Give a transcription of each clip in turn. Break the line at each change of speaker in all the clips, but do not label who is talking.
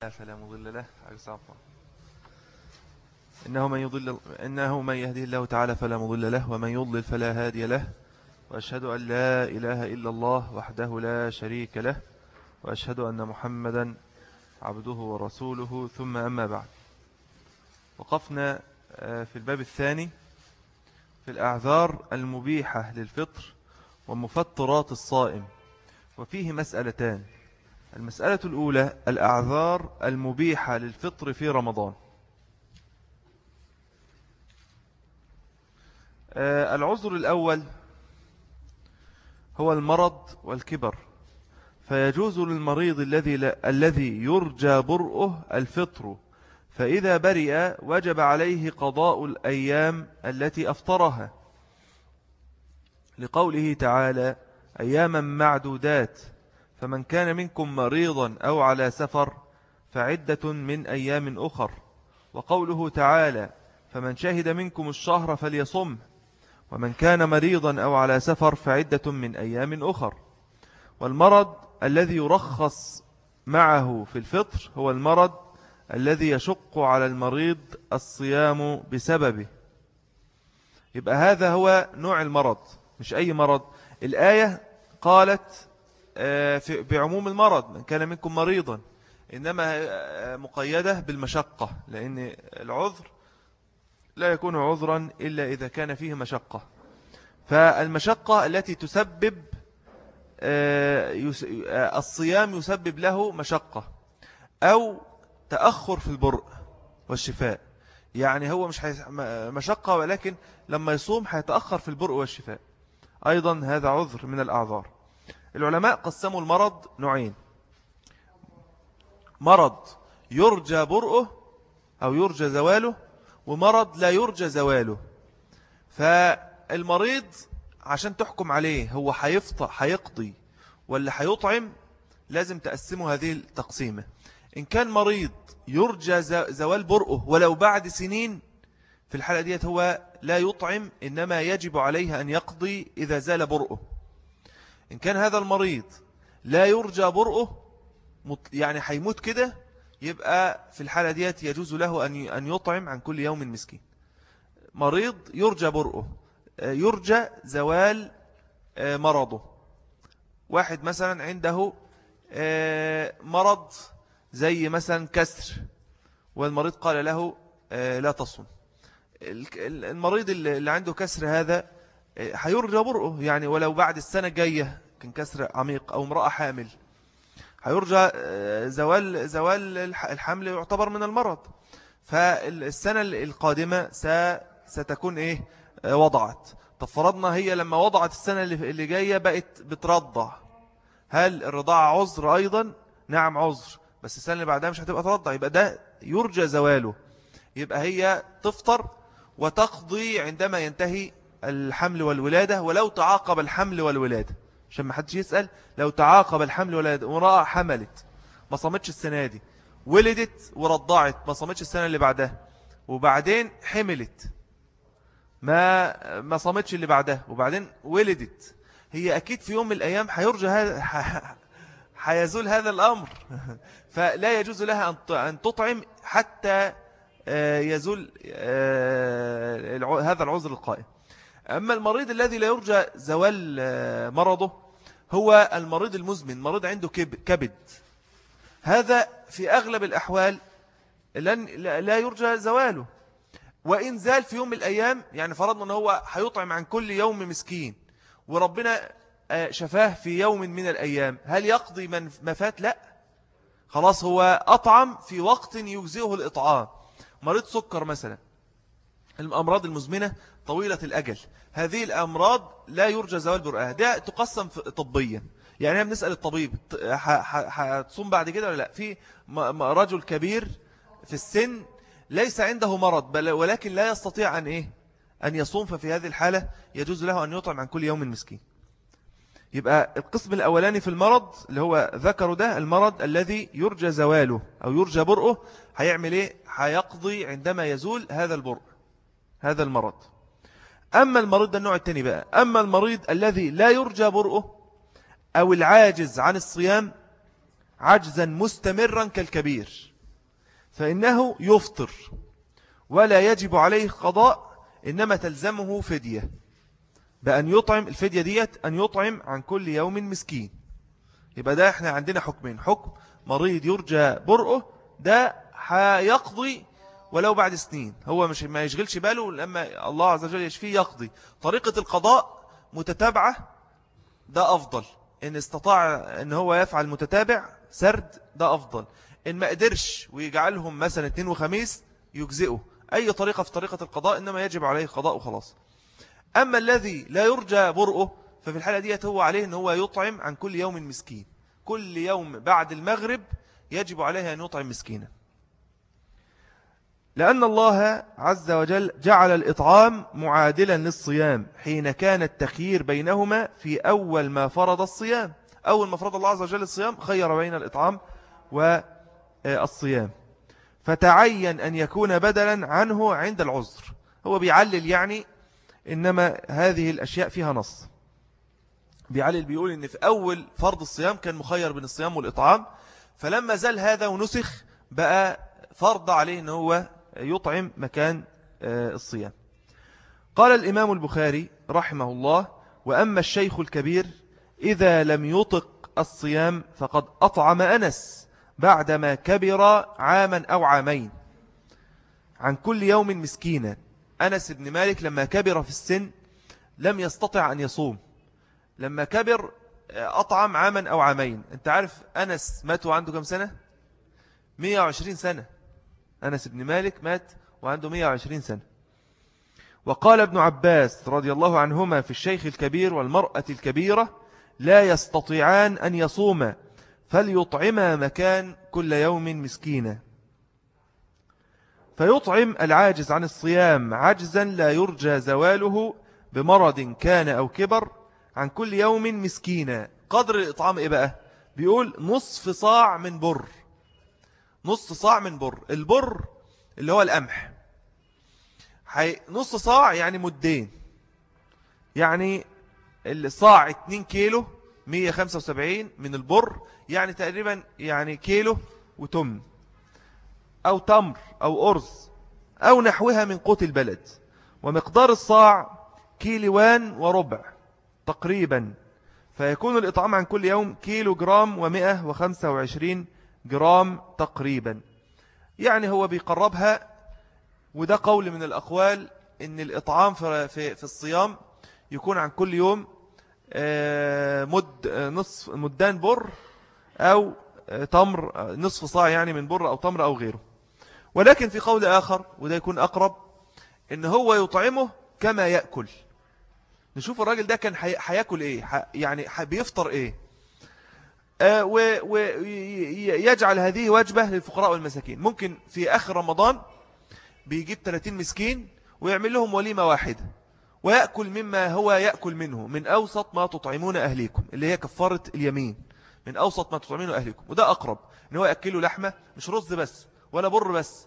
فلا مضل له إنه من, يضل إنه من يهديه الله تعالى فلا مضل له ومن يضلل فلا هادي له وأشهد أن لا إله إلا الله وحده لا شريك له وأشهد أن محمدا عبده ورسوله ثم أما بعد. وقفنا آه، في الباب الثاني في الأعذار المبيحة للفطر ومفطرات الصائم وفيه مسألتان. المسألة الأولى الأعذار المبيحة للفطر في رمضان. آه، العذر الأول هو المرض والكبر. فيجوز للمريض الذي الذي يرجى برؤه الفطر. فإذا برئ وجب عليه قضاء الأيام التي أفطرها. لقوله تعالى أياما معدودات. فمن كان منكم مريضا أو على سفر فعدة من أيام أخر. وقوله تعالى فمن شهد منكم الشهر فليصم ومن كان مريضا أو على سفر فعدة من أيام أخر. والمرض الذي يرخص معه في الفطر هو المرض الذي يشق على المريض الصيام بسببه. يبقى هذا هو نوع المرض مش أي مرض. الآية قالت بعموم المرض من كان منكم مريضا. إنما آه، مقيدة بالمشقة لأن العذر لا يكون عذرا إلا إذا كان فيه مشقة. فالمشقة التي تسبب آه، الصيام يسبب له مشقة أو تأخر في البرء والشفاء. يعني هو مش مشقة ولكن لما يصوم هيتأخر في البرء والشفاء. أيضا هذا عذر من الأعذار. العلماء قسموا المرض نوعين. مرض يرجى برؤه أو يرجى زواله ومرض لا يرجى زواله. فالمريض عشان تحكم عليه هو حيفطع حيقضي ولا حيطعم لازم تقسموا هذه التقسيمة إن كان مريض يرجى زوال برؤه ولو بعد سنين في الحالة ديت هو لا يطعم إنما يجب عليه أن يقضي إذا زال برؤه. إن كان هذا المريض لا يرجى برؤه يعني حيموت كده يبقى في الحالة ديت يجوز له أن يطعم عن كل يوم مسكين. مريض يرجى برؤه يرجى زوال آه، مرضه. واحد مثلا عنده آه، مرض زي مثلا كسر والمريض قال له آه، لا تصم المريض اللي عنده كسر هذا هيرجى برؤه يعني ولو بعد السنة الجاية كان كسر عميق أو امرأة حامل. هيرجى آه، زوال, زوال الحمل يعتبر من المرض. فالسنة القادمة ستكون إيه؟ آه، وضعت. طب فرضنا هي لما وضعت السنة اللي جاية بقت بترضع هل الرضاعة عذر أيضا؟ نعم عذر. بس السنة اللي بعدها مش هتبقى ترضع يبقى ده يرجى زواله. يبقى هي تفطر وتقضي عندما ينتهي الحمل والولادة ولو تعاقب الحمل والولادة. عشان ما حدش يسأل لو تعاقب الحمل والولادة ورأى حملت ما صمتش السنة دي. ولدت ورضعت ما صمتش السنة اللي بعدها. وبعدين حملت. ما ما صمتش اللي بعدها. وبعدين ولدت. هي أكيد في يوم من الأيام حيرجى هذا حيزول هذا الأمر. فلا يجوز لها أن تطعم حتى آه، يزول آه، هذا العذر القائم. أما المريض الذي لا يرجى زوال آه، مرضه هو المريض المزمن مريض عنده كبد. هذا في أغلب الأحوال لن لا يرجى زواله. وإن زال في يوم من الأيام يعني فرضنا أنه هو هيطعم عن كل يوم مسكين وربنا آه، شفاه في يوم من الأيام هل يقضي من ما فات؟ لا. خلاص هو أطعم في وقت يجزئه الإطعام. مريض سكر مثلا الأمراض المزمنة طويلة الأجل. هذه الأمراض لا يرجى زوال برئها ده تقسم طبيا. يعني هم نسأل الطبيب هتصوم بعد كده ولا لا؟ في رجل كبير في السن ليس عنده مرض بل ولكن لا يستطيع أن إيه؟ أن يصوم ففي هذه الحالة يجوز له أن يطعم عن كل يوم مسكين. يبقى القسم الأولاني في المرض اللي هو ذكره ده المرض الذي يرجى زواله أو يرجى برؤه هيعمل إيه؟ هيقضي عندما يزول هذا البرء هذا المرض. أما المريض ده النوع الثاني بقى. أما المريض الذي لا يرجى برؤه أو العاجز عن الصيام عجزا مستمرا كالكبير فإنه يفطر ولا يجب عليه قضاء إنما تلزمه فدية. بأن يطعم الفدية ديت أن يطعم عن كل يوم مسكين. يبقى ده إحنا عندنا حكمين. حكم مريض يرجى برؤه ده هيقضي ولو بعد سنين. هو مش ما يشغلش باله لما الله عز وجل يشفيه يقضي. طريقة القضاء متتابعة ده أفضل. إن استطاع إن هو يفعل متتابع سرد ده أفضل. إن ما قدرش ويجعلهم مثلا اثنين وخميس يجزئه. أي طريقة في طريقة القضاء إنما يجب عليه قضاء وخلاص أما الذي لا يرجى برؤه ففي الحالة ديت هو عليه أن هو يطعم عن كل يوم مسكين. كل يوم بعد المغرب يجب عليه أن يطعم مسكينا. لأن الله عز وجل جعل الإطعام معادلا للصيام حين كان التخيير بينهما في أول ما فرض الصيام. أول ما فرض الله عز وجل الصيام خير بين الإطعام والصيام. فتعين أن يكون بدلا عنه عند العذر. هو بيعلل يعني إنما هذه الأشياء فيها نص. بيعلل بيقول إن في أول فرض الصيام كان مخير بين الصيام والإطعام. فلما زال هذا ونسخ بقى فرض عليه أنه هو يطعم مكان آه، الصيام. قال الإمام البخاري رحمه الله وأما الشيخ الكبير إذا لم يطق الصيام فقد أطعم أنس بعدما كبر عاما أو عامين. عن كل يوم مسكينا. أنس بن مالك لما كبر في السن لم يستطع أن يصوم. لما كبر آه، أطعم عاما أو عامين. أنت عارف أنس مات وعنده كم سنة؟ 120 سنة. أنس بن مالك مات وعنده 120 سنة. وقال ابن عباس رضي الله عنهما في الشيخ الكبير والمرأة الكبيرة لا يستطيعان أن يصوما فليطعما مكان كل يوم مسكينا. فيطعم العاجز عن الصيام عجزا لا يرجى زواله بمرض كان أو كبر عن كل يوم مسكينا. قدر الإطعام إيه بقى؟ بيقول نصف صاع من بر. نصف صاع من بر. البر اللي هو القمح. نص صاع يعني مدين. يعني الصاع 2 كيلو 175 من البر يعني تقريبا يعني كيلو وتم أو تمر أو أرز أو نحوها من قوت البلد. ومقدار الصاع كيلوان وربع تقريبا. فيكون الإطعام عن كل يوم كيلو جرام ومئة وخمسة وعشرين جرام تقريبا. يعني هو بيقربها وده قول من الأقوال إن الإطعام في, في, الصيام يكون عن كل يوم آه، مد آه، نصف مدان بر أو آه، تمر نصف صاع يعني من بر أو تمر أو غيره. ولكن في قول آخر وده يكون أقرب إن هو يطعمه كما يأكل. نشوف الراجل ده كان هياكل إيه؟ يعني بيفطر إيه؟ ويجعل هذه وجبة للفقراء والمساكين. ممكن في آخر رمضان بيجيب 30 مسكين ويعمل لهم وليمة واحدة. ويأكل مما هو يأكل منه من أوسط ما تطعمون أهليكم اللي هي كفارة اليمين. من أوسط ما تطعمون أهليكم. وده أقرب إن هو يأكله لحمة مش رز بس ولا بر بس.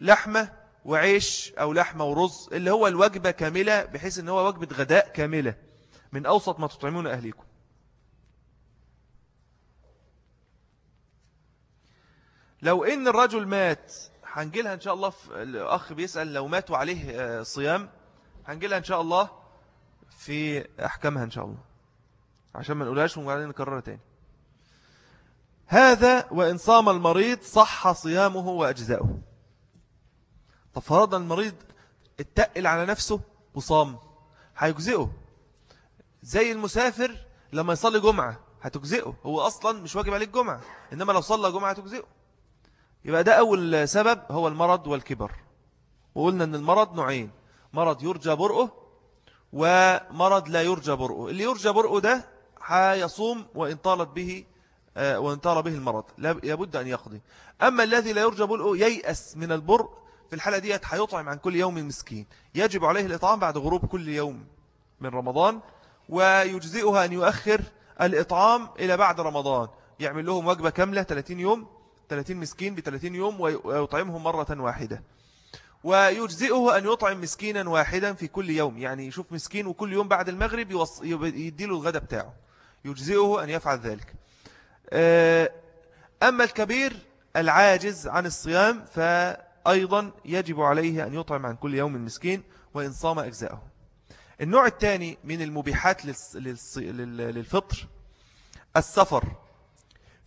لحمة وعيش أو لحمة ورز اللي هو الوجبة كاملة بحيث إن هو وجبة غداء كاملة من أوسط ما تطعمون أهليكم. لو إن الرجل مات هنجيلها إن شاء الله الأخ بيسأل لو مات وعليه آه، صيام هنجيلها إن شاء الله في أحكامها إن شاء الله. عشان ما نقولهاش وبعدين نكررها تاني. هذا وإن صام المريض صح صيامه وأجزاؤه. طب فرضا المريض اتقل على نفسه وصام. هيجزئه. زي المسافر لما يصلي جمعة هتجزئه. هو أصلا مش واجب عليه الجمعة إنما لو صلى جمعة هتجزئه. يبقى ده أول سبب هو المرض والكبر. وقلنا أن المرض نوعين مرض يرجى برؤه ومرض لا يرجى برؤه. اللي يرجى برؤه ده هيصوم وإن طالت به آه، وإن طال به المرض. لابد أن يقضي. أما الذي لا يرجى برؤه ييأس من البرء في الحالة ديت هيطعم عن كل يوم مسكين. يجب عليه الإطعام بعد غروب كل يوم من رمضان ويجزئها أن يؤخر الإطعام إلى بعد رمضان. يعمل لهم وجبة كاملة 30 يوم 30 مسكين ب 30 يوم ويطعمهم مرة واحدة. ويجزئه أن يطعم مسكينا واحدا في كل يوم. يعني يشوف مسكين وكل يوم بعد المغرب يديله الغداء بتاعه. يجزئه أن يفعل ذلك. آه، أما الكبير العاجز عن الصيام فأيضا يجب عليه أن يطعم عن كل يوم مسكين وإن صام أجزاءه النوع الثاني من المبيحات للفطر السفر.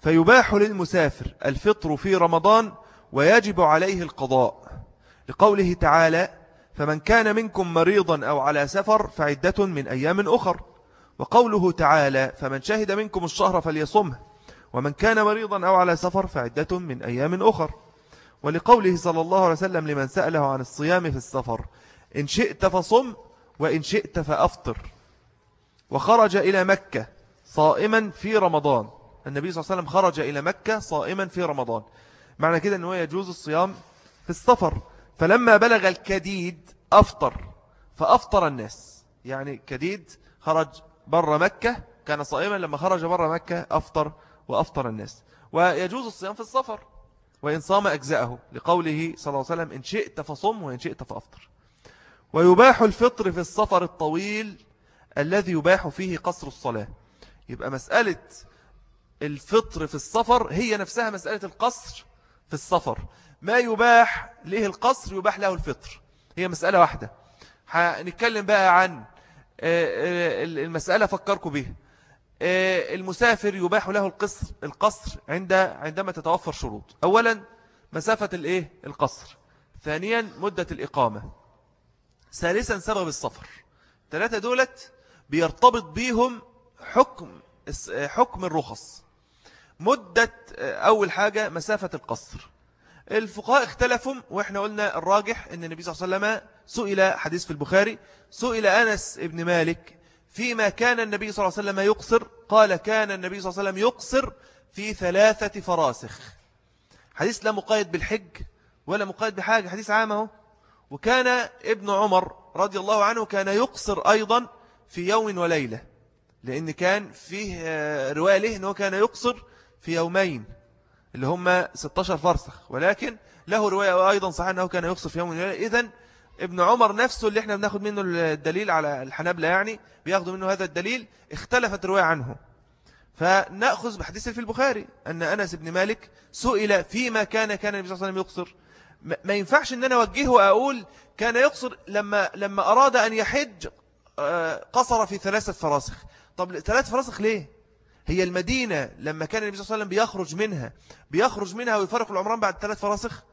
فيباح للمسافر الفطر في رمضان ويجب عليه القضاء. لقوله تعالى فمن كان منكم مريضا أو على سفر فعدة من أيام أخر وقوله تعالى فمن شهد منكم الشهر فليصمه ومن كان مريضا أو على سفر فعدة من أيام أخر ولقوله صلى الله عليه وسلم لمن سأله عن الصيام في السفر إن شئت فصم وإن شئت فأفطر وخرج إلى مكة صائما في رمضان. النبي صلى الله عليه وسلم خرج إلى مكة صائما في رمضان. معنى كده أنه يجوز الصيام في السفر. فلما بلغ الكديد أفطر. فأفطر الناس. يعني كديد خرج بر مكة كان صائما لما خرج بر مكة أفطر وأفطر الناس. ويجوز الصيام في السفر. وإن صام أجزاءه لقوله صلى الله عليه وسلم إن شئت فصم وإن شئت فأفطر. ويباح الفطر في السفر الطويل الذي يباح فيه قصر الصلاة. يبقى مسألة الفطر في السفر هي نفسها مسألة القصر في السفر. ما يباح له القصر يباح له الفطر. هي مسألة واحدة. هنتكلم بقى عن آه، آه، المسألة فكركم بها آه، المسافر يباح له القصر القصر عند عندما تتوفر شروط. أولا مسافة الإيه؟ القصر. ثانيا مدة الإقامة. ثالثا سبب السفر. ثلاثة دولت بيرتبط بيهم حكم حكم الرخص. مدة أول حاجة مسافة القصر. الفقهاء اختلفوا وإحنا قلنا الراجح أن النبي صلى الله عليه وسلم سئل حديث في البخاري سئل أنس ابن مالك فيما كان النبي صلى الله عليه وسلم يقصر قال كان النبي صلى الله عليه وسلم يقصر في ثلاثة فراسخ. حديث لا مقايد بالحج ولا مقايد بحاجة حديث عامه وكان ابن عمر رضي الله عنه كان يقصر أيضا في يوم وليلة لأن كان فيه آه، رواية له أنه كان يقصر في يومين اللي هم 16 فرسخ. ولكن له رواية أيضا صحيح أنه كان يقصر في يوم إذن ابن عمر نفسه اللي إحنا بناخد منه الدليل على الحنابلة يعني بياخدوا منه هذا الدليل اختلفت رواية عنه. فنأخذ بحديث في البخاري أن أنس بن مالك سئل فيما كان كان النبي صلى الله عليه وسلم يقصر. ما ينفعش أن أنا أوجهه وأقول كان يقصر لما, لما أراد أن يحج آه، قصر في ثلاثة فراسخ. طب ثلاثة فراسخ ليه؟ هي المدينة لما كان النبي صلى الله عليه وسلم بيخرج منها بيخرج منها ويفرق العمران بعد ثلاث فراسخ.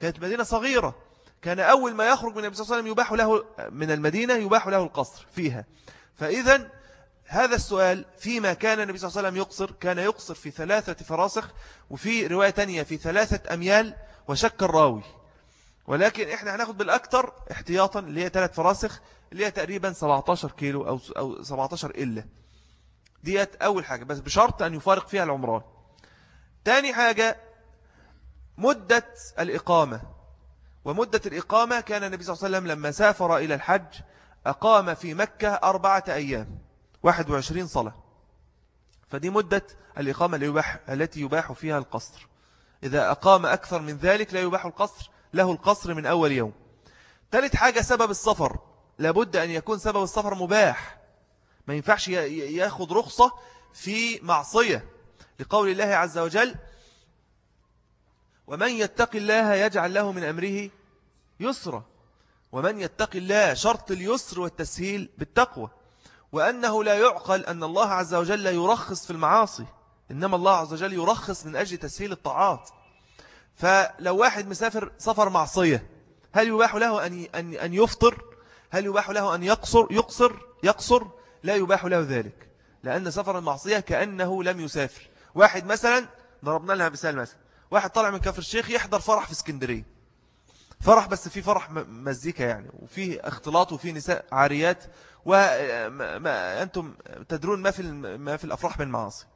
كانت مدينة صغيرة. كان أول ما يخرج من النبي صلى الله عليه وسلم يباح له من المدينة يباح له القصر فيها. فإذا هذا السؤال فيما كان النبي صلى الله عليه وسلم يقصر كان يقصر في ثلاثة فراسخ وفي رواية تانية في ثلاثة أميال وشك الراوي. ولكن إحنا هناخد بالأكثر احتياطا اللي هي ثلاث فراسخ اللي هي تقريبا 17 كيلو أو, أو 17 إلا ديت أول حاجة بس بشرط أن يفارق فيها العمران. تاني حاجة مدة الإقامة. ومدة الإقامة كان النبي صلى الله عليه وسلم لما سافر إلى الحج أقام في مكة أربعة أيام 21 صلاة. فدي مدة الإقامة التي يباح فيها القصر. إذا أقام أكثر من ذلك لا يباح القصر له القصر من أول يوم. ثالث حاجة سبب السفر. لابد أن يكون سبب السفر مباح. ما ينفعش ياخد رخصة في معصية. لقول الله عز وجل ومن يتق الله يجعل له من أمره يسرا. ومن يتق الله شرط اليسر والتسهيل بالتقوى. وأنه لا يعقل أن الله عز وجل يرخص في المعاصي. إنما الله عز وجل يرخص من أجل تسهيل الطاعات. فلو واحد مسافر سفر معصية هل يباح له أن أن يفطر؟ هل يباح له أن يقصر؟ يقصر؟ يقصر؟ لا يباح له ذلك. لأن سفر المعصية كأنه لم يسافر. واحد مثلا ضربنا لها مثال مثلا. واحد طالع من كفر الشيخ يحضر فرح في اسكندرية. فرح بس في فرح مزيكا يعني. وفيه اختلاط وفيه نساء عاريات. وأنتم تدرون ما في ما في الأفراح من معاصي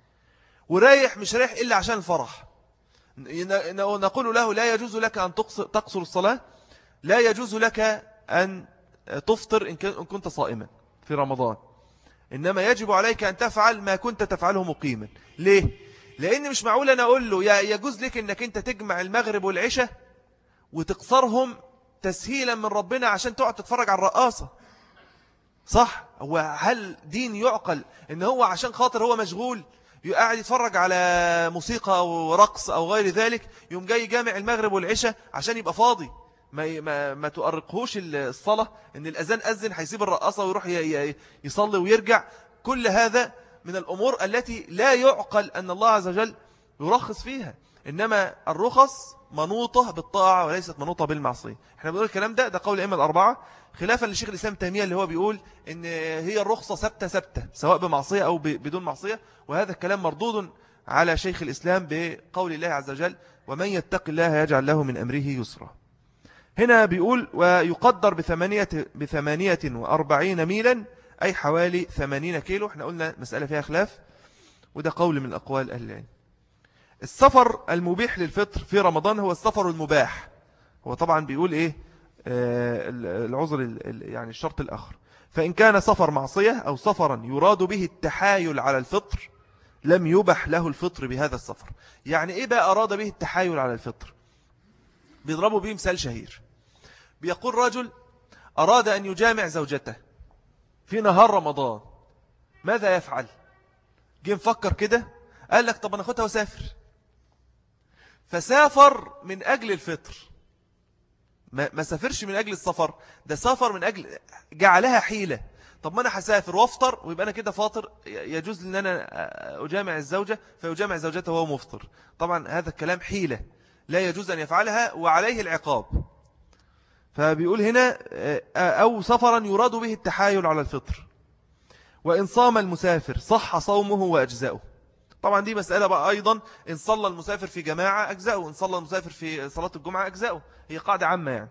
ورايح مش رايح إلا عشان الفرح. نقول له لا يجوز لك أن تقصر الصلاة. لا يجوز لك أن تفطر إن كنت صائما في رمضان. إنما يجب عليك أن تفعل ما كنت تفعله مقيما ليه؟ لأن مش معقول أنا أقول له يجوز لك أنك أنت تجمع المغرب والعشاء وتقصرهم تسهيلا من ربنا عشان تقعد تتفرج على الرقاصة صح؟ هل دين يعقل إن هو عشان خاطر هو مشغول يقعد يتفرج على موسيقى أو رقص أو غير ذلك يوم جاي جامع المغرب والعشاء عشان يبقى فاضي ما, ما, ما تؤرقهوش الصلاة إن الأذان أذن هيسيب الرقصة ويروح يصلي ويرجع. كل هذا من الأمور التي لا يعقل أن الله عز وجل يرخص فيها. إنما الرخص منوطة بالطاعة وليست منوطة بالمعصية. إحنا بنقول الكلام ده ده قول الأئمة الأربعة. خلافا للشيخ الإسلام التيمية اللي هو بيقول إن هي الرخصة ثابتة ثابتة سواء بمعصية أو بدون معصية. وهذا الكلام مردود على شيخ الإسلام بقول الله عز وجل ومن يتق الله يجعل له من أمره يسرا. هنا بيقول ويقدر بثمانية, بثمانية وأربعين ميلا أي حوالي ثمانين كيلو. إحنا قلنا مسألة فيها خلاف وده قول من أقوال أهل العلم السفر المبيح للفطر في رمضان هو السفر المباح. هو طبعا بيقول إيه؟ آه، العذر يعني الشرط الآخر. فإن كان سفر معصية أو سفرا يراد به التحايل على الفطر لم يبح له الفطر بهذا السفر. يعني إيه بقى أراد به التحايل على الفطر؟ بيضربوا به مثال شهير. بيقول رجل أراد أن يجامع زوجته في نهار رمضان. ماذا يفعل؟ جه مفكر كده قال لك طب أنا أخدها وسافر فسافر من أجل الفطر. ما, ما سافرش من أجل السفر ده سافر من أجل جعلها حيلة. طب ما أنا هسافر وأفطر ويبقى أنا كده فاطر يجوز أن أنا أجامع الزوجة فيجامع زوجته وهو مفطر. طبعا هذا الكلام حيلة لا يجوز أن يفعلها وعليه العقاب. فبيقول هنا أو سفرا يراد به التحايل على الفطر. وإن صام المسافر صح صومه وأجزاؤه طبعا دي مسألة بقى أيضا إن صلى المسافر في جماعة أجزاؤه إن صلى المسافر في صلاة الجمعة أجزاؤه هي قاعدة عامة يعني.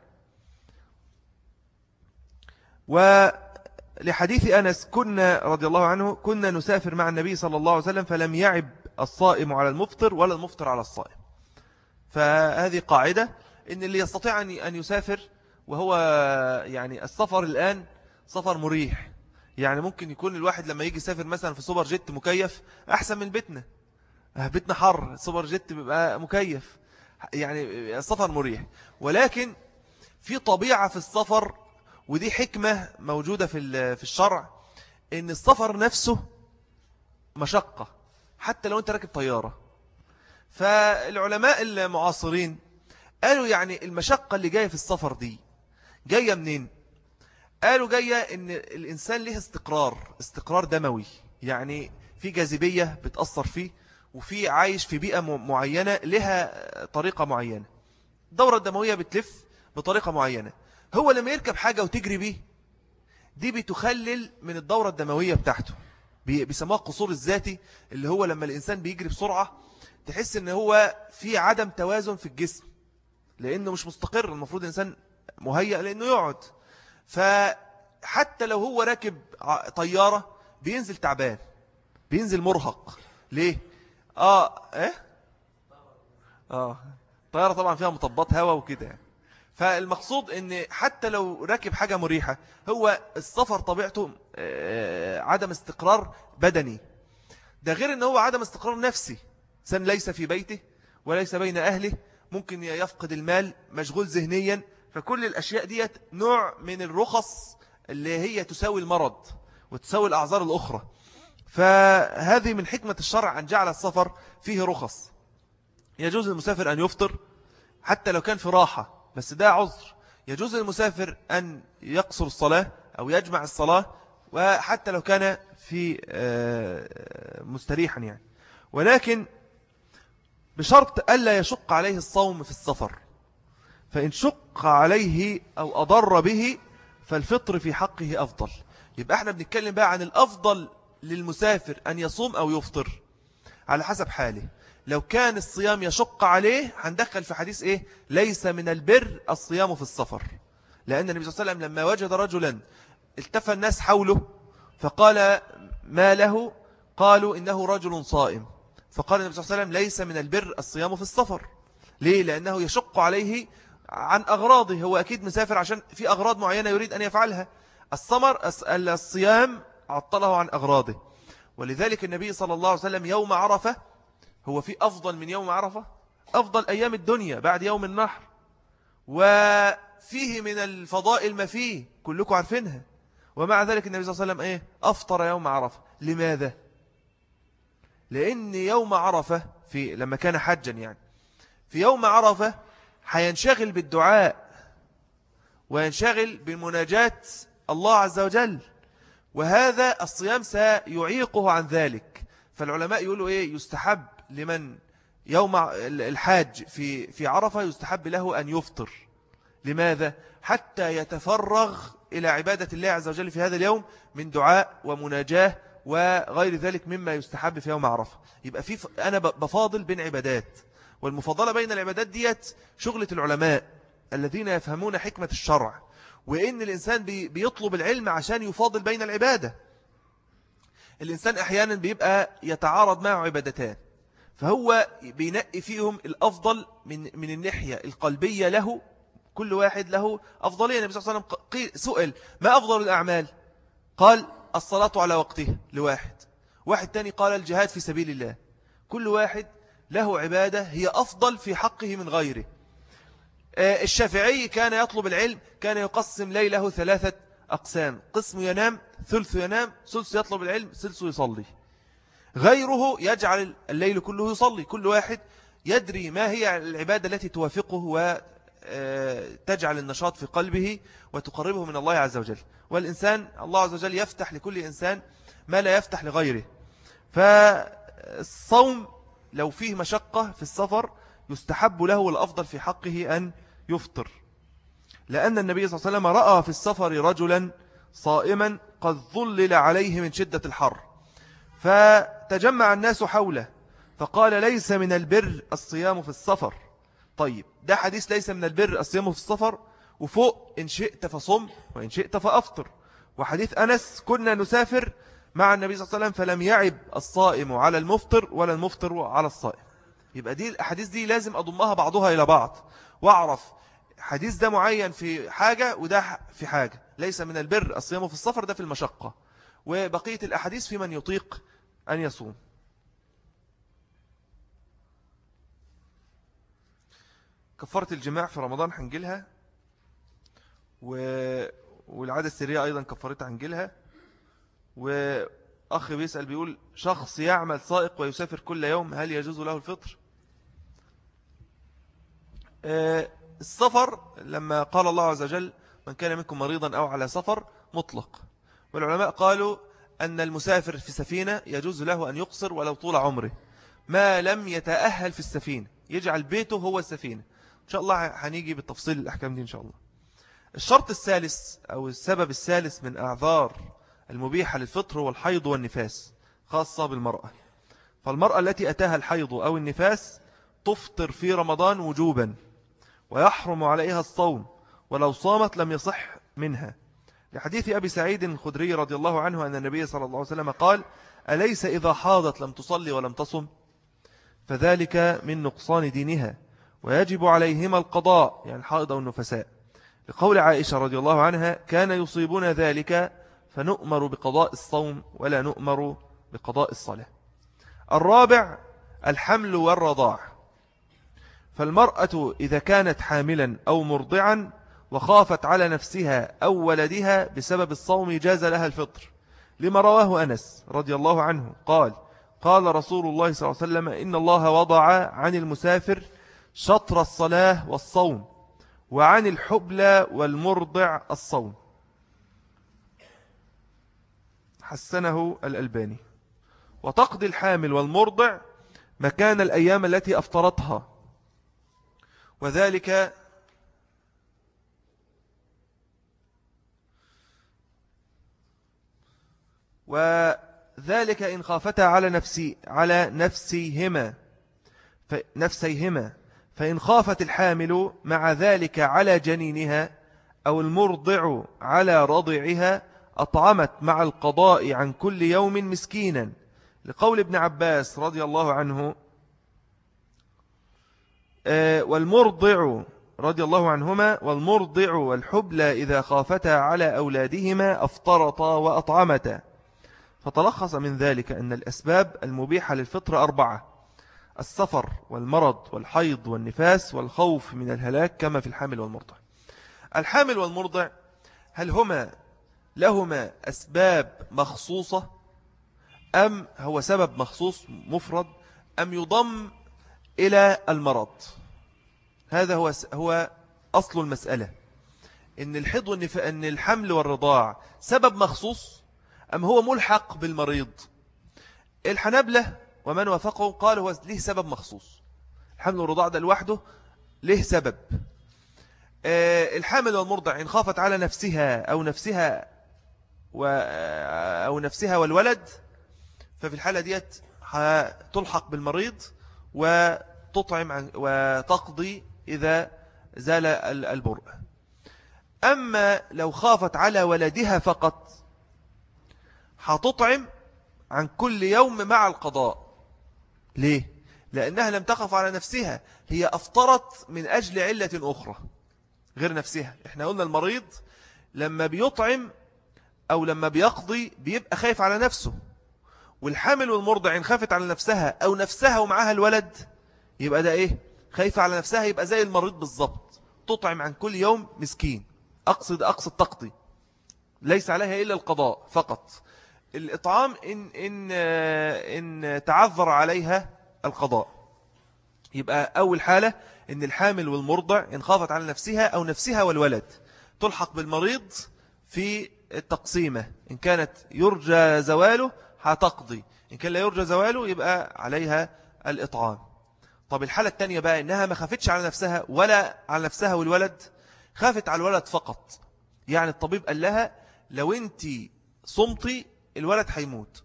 ولحديث أنس كنا رضي الله عنه كنا نسافر مع النبي صلى الله عليه وسلم فلم يعب الصائم على المفطر ولا المفطر على الصائم. فهذه قاعدة إن اللي يستطيع أن يسافر وهو يعني السفر الآن سفر مريح. يعني ممكن يكون الواحد لما يجي يسافر مثلا في سوبر جيت مكيف أحسن من بيتنا. آه، بيتنا حر سوبر جيت بيبقى مكيف. يعني السفر مريح. ولكن في طبيعة في السفر ودي حكمة موجودة في في الشرع إن السفر نفسه مشقة حتى لو أنت راكب طيارة. فالعلماء المعاصرين قالوا يعني المشقة اللي جاية في السفر دي جاية منين؟ قالوا جاية إن الإنسان له استقرار استقرار دموي. يعني في جاذبية بتأثر فيه وفي عايش في بيئة معينة لها طريقة معينة. الدورة الدموية بتلف بطريقة معينة. هو لما يركب حاجة وتجري بيه دي بتخلل من الدورة الدموية بتاعته. بيسموها القصور الذاتي اللي هو لما الإنسان بيجري بسرعة تحس إن هو في عدم توازن في الجسم. لأنه مش مستقر المفروض الإنسان مهيأ لأنه يقعد. فحتى لو هو راكب طيارة بينزل تعبان. بينزل مرهق. ليه؟ آه إيه؟ آه. طيارة طبعا فيها مطبات هواء وكده يعني. فالمقصود إن حتى لو راكب حاجة مريحة هو السفر طبيعته آه، عدم استقرار بدني. ده غير إن هو عدم استقرار نفسي. سن ليس في بيته وليس بين أهله. ممكن يفقد المال مشغول ذهنيا. فكل الأشياء ديت نوع من الرخص اللي هي تساوي المرض وتساوي الأعذار الأخرى. فهذه من حكمة الشرع أن جعل السفر فيه رخص. يجوز للمسافر أن يفطر حتى لو كان في راحة بس ده عذر. يجوز للمسافر أن يقصر الصلاة أو يجمع الصلاة وحتى لو كان في آه، مستريحا يعني. ولكن بشرط ألا يشق عليه الصوم في السفر. فإن شق عليه أو أضر به فالفطر في حقه أفضل. يبقى إحنا بنتكلم بقى عن الأفضل للمسافر أن يصوم أو يفطر. على حسب حاله. لو كان الصيام يشق عليه هندخل في حديث إيه؟ ليس من البر الصيام في السفر. لأن النبي صلى الله عليه وسلم لما وجد رجلا التفى الناس حوله فقال ما له؟ قالوا إنه رجل صائم. فقال النبي صلى الله عليه وسلم ليس من البر الصيام في السفر. ليه؟ لأنه يشق عليه عن أغراضه. هو أكيد مسافر عشان في أغراض معينة يريد أن يفعلها. السمر الصيام عطله عن أغراضه. ولذلك النبي صلى الله عليه وسلم يوم عرفة هو في أفضل من يوم عرفة أفضل أيام الدنيا بعد يوم النحر. وفيه من الفضائل ما فيه كلكم عارفينها. ومع ذلك النبي صلى الله عليه وسلم إيه؟ أفطر يوم عرفة. لماذا؟ لأن يوم عرفة في لما كان حجا يعني في يوم عرفة هينشغل بالدعاء وينشغل بمناجاة الله عز وجل وهذا الصيام سيعيقه عن ذلك. فالعلماء يقولوا إيه؟ يستحب لمن يوم الحاج في في عرفة يستحب له أن يفطر. لماذا؟ حتى يتفرغ إلى عبادة الله عز وجل في هذا اليوم من دعاء ومناجاة وغير ذلك مما يستحب في يوم عرفة. يبقى في أنا بفاضل بين عبادات. والمفاضلة بين العبادات ديت شغلة العلماء الذين يفهمون حكمة الشرع وإن الإنسان بيطلب العلم عشان يفاضل بين العبادة. الإنسان أحيانا بيبقى يتعارض معه عبادتان فهو بينقي فيهم الأفضل من من الناحية القلبية له كل واحد له أفضلية. النبي صلى الله عليه وسلم سئل ما أفضل الأعمال؟ قال الصلاة على وقته لواحد. واحد تاني قال الجهاد في سبيل الله. كل واحد له عبادة هي أفضل في حقه من غيره. آه، الشافعي كان يطلب العلم كان يقسم ليله ثلاثة أقسام قسم ينام ثلث ينام ثلث يطلب العلم ثلث يصلي. غيره يجعل الليل كله يصلي كل واحد يدري ما هي العبادة التي توافقه وتجعل آه، النشاط في قلبه وتقربه من الله عز وجل. والإنسان الله عز وجل يفتح لكل إنسان ما لا يفتح لغيره. فالصوم لو فيه مشقة في السفر يستحب له والأفضل في حقه أن يفطر. لأن النبي صلى الله عليه وسلم رأى في السفر رجلا صائما قد ظلل عليه من شدة الحر. فتجمع الناس حوله فقال ليس من البر الصيام في السفر. طيب ده حديث ليس من البر الصيام في السفر وفوق إن شئت فصم وإن شئت فأفطر. وحديث أنس كنا نسافر مع النبي صلى الله عليه وسلم فلم يعب الصائم على المفطر ولا المفطر على الصائم. يبقى دي الأحاديث دي لازم أضمها بعضها إلى بعض وأعرف حديث ده معين في حاجة وده في حاجة. ليس من البر الصيام في السفر ده في المشقة. وبقية الأحاديث في من يطيق أن يصوم. كفارة الجماع في رمضان هنجلها و... والعادة السرية أيضا كفارتها هنجلها وأخ بيسأل بيقول شخص يعمل سائق ويسافر كل يوم هل يجوز له الفطر؟ آه، السفر لما قال الله عز وجل من كان منكم مريضا أو على سفر مطلق. والعلماء قالوا أن المسافر في سفينة يجوز له أن يقصر ولو طول عمره. ما لم يتأهل في السفينة يجعل بيته هو السفينة. إن شاء الله هنيجي بالتفصيل الأحكام دي إن شاء الله. الشرط الثالث أو السبب الثالث من أعذار المبيحة للفطر هو الحيض والنفاس خاصة بالمرأة. فالمرأة التي أتاها الحيض أو النفاس تفطر في رمضان وجوبا ويحرم عليها الصوم ولو صامت لم يصح منها. لحديث أبي سعيد الخدري رضي الله عنه أن النبي صلى الله عليه وسلم قال أليس إذا حاضت لم تصلي ولم تصم؟ فذلك من نقصان دينها ويجب عليهما القضاء يعني الحائض والنفساء لقول عائشة رضي الله عنها كان يصيبون ذلك فنؤمر بقضاء الصوم ولا نؤمر بقضاء الصلاة. الرابع الحمل والرضاع. فالمرأة إذا كانت حاملا أو مرضعا وخافت على نفسها أو ولدها بسبب الصوم جاز لها الفطر لما رواه أنس رضي الله عنه قال قال رسول الله صلى الله عليه وسلم إن الله وضع عن المسافر شطر الصلاة والصوم وعن الحبلى والمرضع الصوم. حسنه الألباني. وتقضي الحامل والمرضع مكان الأيام التي أفطرتها. وذلك وذلك إن خافتا على نفسي على نفسيهما نفسيهما. فإن خافت الحامل مع ذلك على جنينها أو المرضع على رضعها أطعمت مع القضاء عن كل يوم مسكينا. لقول ابن عباس رضي الله عنه آه، والمرضع رضي الله عنهما والمرضع والحبلى إذا خافتا على أولادهما أفطرتا وأطعمتا. فتلخص من ذلك أن الأسباب المبيحة للفطر أربعة السفر والمرض والحيض والنفاس والخوف من الهلاك كما في الحامل والمرضع. الحامل والمرضع هل هما لهما أسباب مخصوصة أم هو سبب مخصوص مفرد أم يضم إلى المرض. هذا هو هو أصل المسألة. إن الحض أن الحمل والرضاع سبب مخصوص أم هو ملحق بالمريض؟ الحنبلة ومن وافقه قال هو له سبب مخصوص. الحمل والرضاع ده لوحده له سبب. آه، الحامل والمرضع إن خافت على نفسها أو نفسها أو نفسها والولد ففي الحالة ديت تلحق بالمريض وتطعم عن وتقضي إذا زال البرء. أما لو خافت على ولدها فقط هتطعم عن كل يوم مع القضاء. ليه؟ لأنها لم تخف على نفسها. هي أفطرت من أجل علة أخرى غير نفسها. إحنا قلنا المريض لما بيطعم أو لما بيقضي بيبقى خايف على نفسه. والحامل والمرضع إن خافت على نفسها أو نفسها ومعها الولد يبقى ده إيه؟ خايفة على نفسها يبقى زي المريض بالضبط تطعم عن كل يوم مسكين. أقصد أقصد تقضي. ليس عليها إلا القضاء فقط. الإطعام إن, إن, إن تعذر عليها القضاء. يبقى أول حالة إن الحامل والمرضع إن خافت على نفسها أو نفسها والولد. تلحق بالمريض في التقسيمة إن كانت يرجى زواله هتقضي. إن كان لا يرجى زواله يبقى عليها الإطعام. طب الحالة التانية بقى إنها ما خافتش على نفسها ولا على نفسها والولد خافت على الولد فقط. يعني الطبيب قال لها لو أنت صمتي الولد هيموت.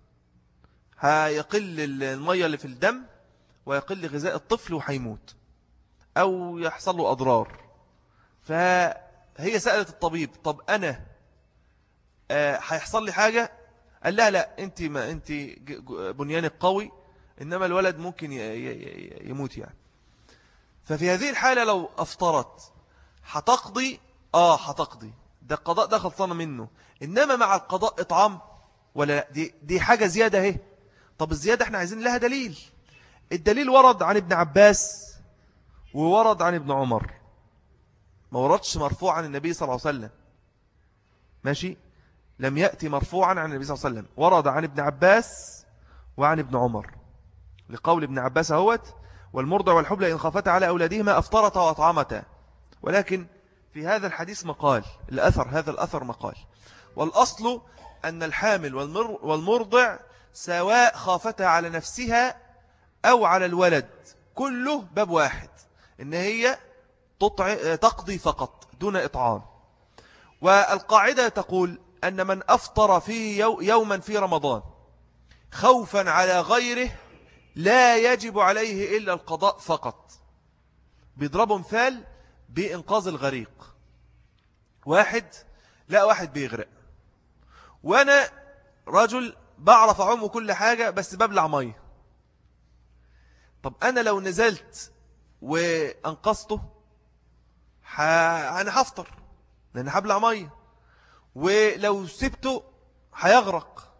هيقل المية اللي في الدم ويقل غذاء الطفل وهيموت. أو يحصل له أضرار. فهي سألت الطبيب طب أنا هيحصل لي حاجة؟ قال لا لا أنت, ما أنت بنيانك قوي إنما الولد ممكن يموت يعني. ففي هذه الحالة لو أفطرت هتقضي؟ آه هتقضي. ده القضاء ده خلصانة منه. إنما مع القضاء إطعام ولا لا؟ دي, دي حاجة زيادة اهي. طب الزيادة إحنا عايزين لها دليل. الدليل ورد عن ابن عباس وورد عن ابن عمر. ما وردش مرفوع عن النبي صلى الله عليه وسلم. ماشي؟ لم يأتي مرفوعا عن النبي صلى الله عليه وسلم. ورد عن ابن عباس وعن ابن عمر. لقول ابن عباس هوت والمرضع والحبل إن خافتا على أولادهما أفطرتا وأطعمتا. ولكن في هذا الحديث مقال الأثر هذا الأثر مقال. والأصل أن الحامل والمرضع سواء خافتا على نفسها أو على الولد كله باب واحد إن هي تقضي فقط دون إطعام. والقاعدة تقول أن من أفطر في يوما في رمضان خوفا على غيره لا يجب عليه إلا القضاء فقط. بيضربوا مثال بإنقاذ الغريق. واحد لا واحد بيغرق. وأنا رجل بعرف أعوم كل حاجة بس ببلع مية. طب أنا لو نزلت وأنقذته أنا هفطر لأن هبلع مية. ولو سبته هيغرق.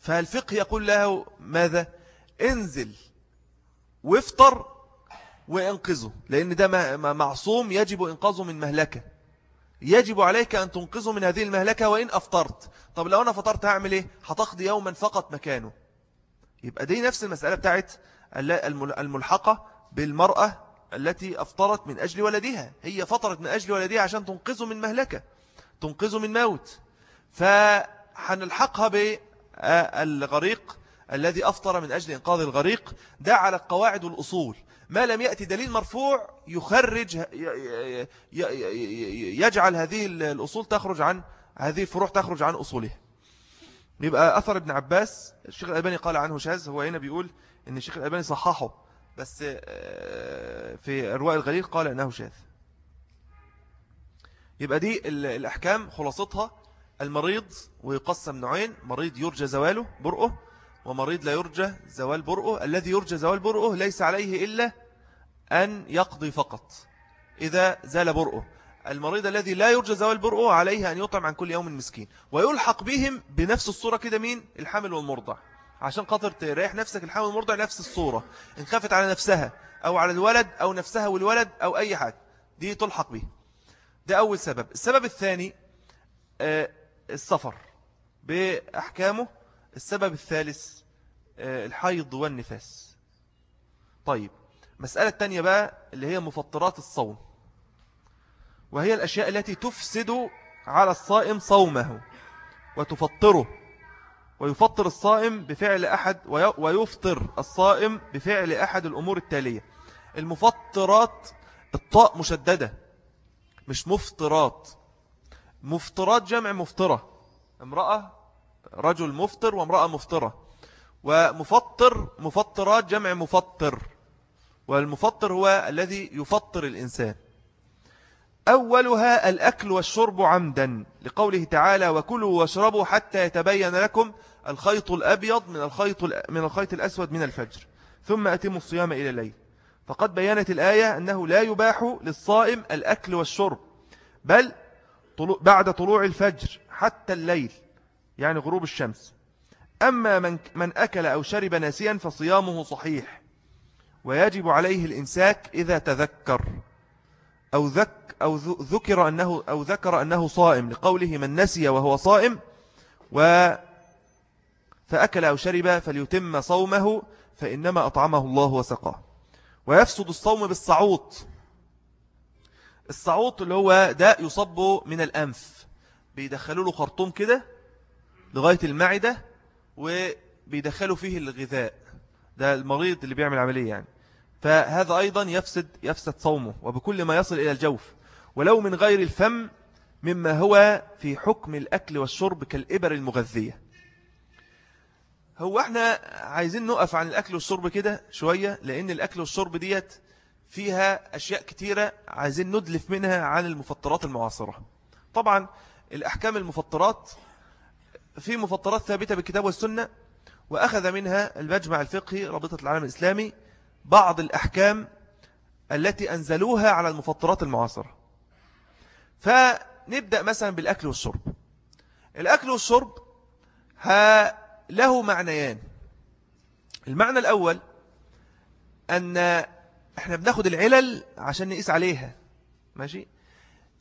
فالفقه يقول له ماذا؟ انزل وافطر وانقذه لأن ده معصوم يجب إنقاذه من مهلكة. يجب عليك أن تنقذه من هذه المهلكة وإن أفطرت. طب لو أنا فطرت هعمل إيه؟ هتقضي يوما فقط مكانه. يبقى دي نفس المسألة بتاعت الملحقة بالمرأة التي أفطرت من أجل ولدها. هي فطرت من أجل ولدها عشان تنقذه من مهلكة. تنقذه من موت. فحنلحقها بالغريق الذي أفطر من أجل إنقاذ الغريق. ده على القواعد والأصول. ما لم يأتي دليل مرفوع يخرج يجعل هذه الأصول تخرج عن هذه الفروع تخرج عن أصولها يبقى أثر ابن عباس الشيخ الألباني قال عنه شاذ هو هنا بيقول أن الشيخ الألباني صححه بس آه، في أرواء الغليل قال أنه شاذ. يبقى دي الأحكام خلاصتها. المريض ويقسم نوعين مريض يرجى زواله برؤه ومريض لا يرجى زوال برؤه. الذي يرجى زوال برؤه ليس عليه إلا أن يقضي فقط إذا زال برؤه. المريض الذي لا يرجى زوال برؤه عليه أن يطعم عن كل يوم مسكين ويلحق بهم بنفس الصورة كده مين؟ الحامل والمرضع. عشان خاطر تريح نفسك الحامل والمرضع نفس الصورة إن خافت على نفسها أو على الولد أو نفسها والولد أو أي حاجة دي تلحق به ده أول سبب. السبب الثاني آه، السفر بأحكامه. السبب الثالث آه، الحيض والنفاس. طيب مسألة تانية بقى اللي هي مفطرات الصوم. وهي الأشياء التي تفسد على الصائم صومه وتفطره. ويفطر الصائم بفعل أحد ويفطر الصائم بفعل أحد الأمور التالية. المفطرات الطاء مشددة. مش مفطرات. مفطرات جمع مفطرة. امرأة رجل مفطر وامرأة مفطرة. ومفطر مفطرات جمع مفطر. والمفطر هو الذي يفطر الإنسان. أولها الأكل والشرب عمدا لقوله تعالى وكلوا واشربوا حتى يتبين لكم الخيط الأبيض من الخيط, من الخيط الأسود من الفجر ثم أتموا الصيام إلى الليل. فقد بيانت الآية أنه لا يباح للصائم الأكل والشرب بل بعد طلوع الفجر حتى الليل يعني غروب الشمس. أما من, من أكل أو شرب ناسيا فصيامه صحيح ويجب عليه الإمساك إذا تذكر أو, ذك أو ذكر أنه أو ذكر أنه صائم لقوله من نسي وهو صائم و فأكل أو شرب فليتم صومه فإنما أطعمه الله وسقاه. ويفسد الصوم بالصعوط. الصعوط اللي هو ده يصب من الأنف. بيدخلوا له خرطوم كده لغاية المعدة وبيدخلوا فيه الغذاء. ده المريض اللي بيعمل عملية يعني. فهذا أيضا يفسد, يفسد صومه وبكل ما يصل إلى الجوف. ولو من غير الفم مما هو في حكم الأكل والشرب كالإبر المغذية. هو إحنا عايزين نقف عن الأكل والشرب كده شوية لأن الأكل والشرب ديت فيها أشياء كتيرة عايزين ندلف منها عن المفطرات المعاصرة. طبعا الأحكام المفطرات في مفطرات ثابتة بالكتاب والسنة وأخذ منها المجمع الفقهي رابطة العالم الإسلامي بعض الأحكام التي أنزلوها على المفطرات المعاصرة. فنبدأ مثلا بالأكل والشرب. الأكل والشرب له معنيان. المعنى الأول أن إحنا بناخد العلل عشان نقيس عليها. ماشي؟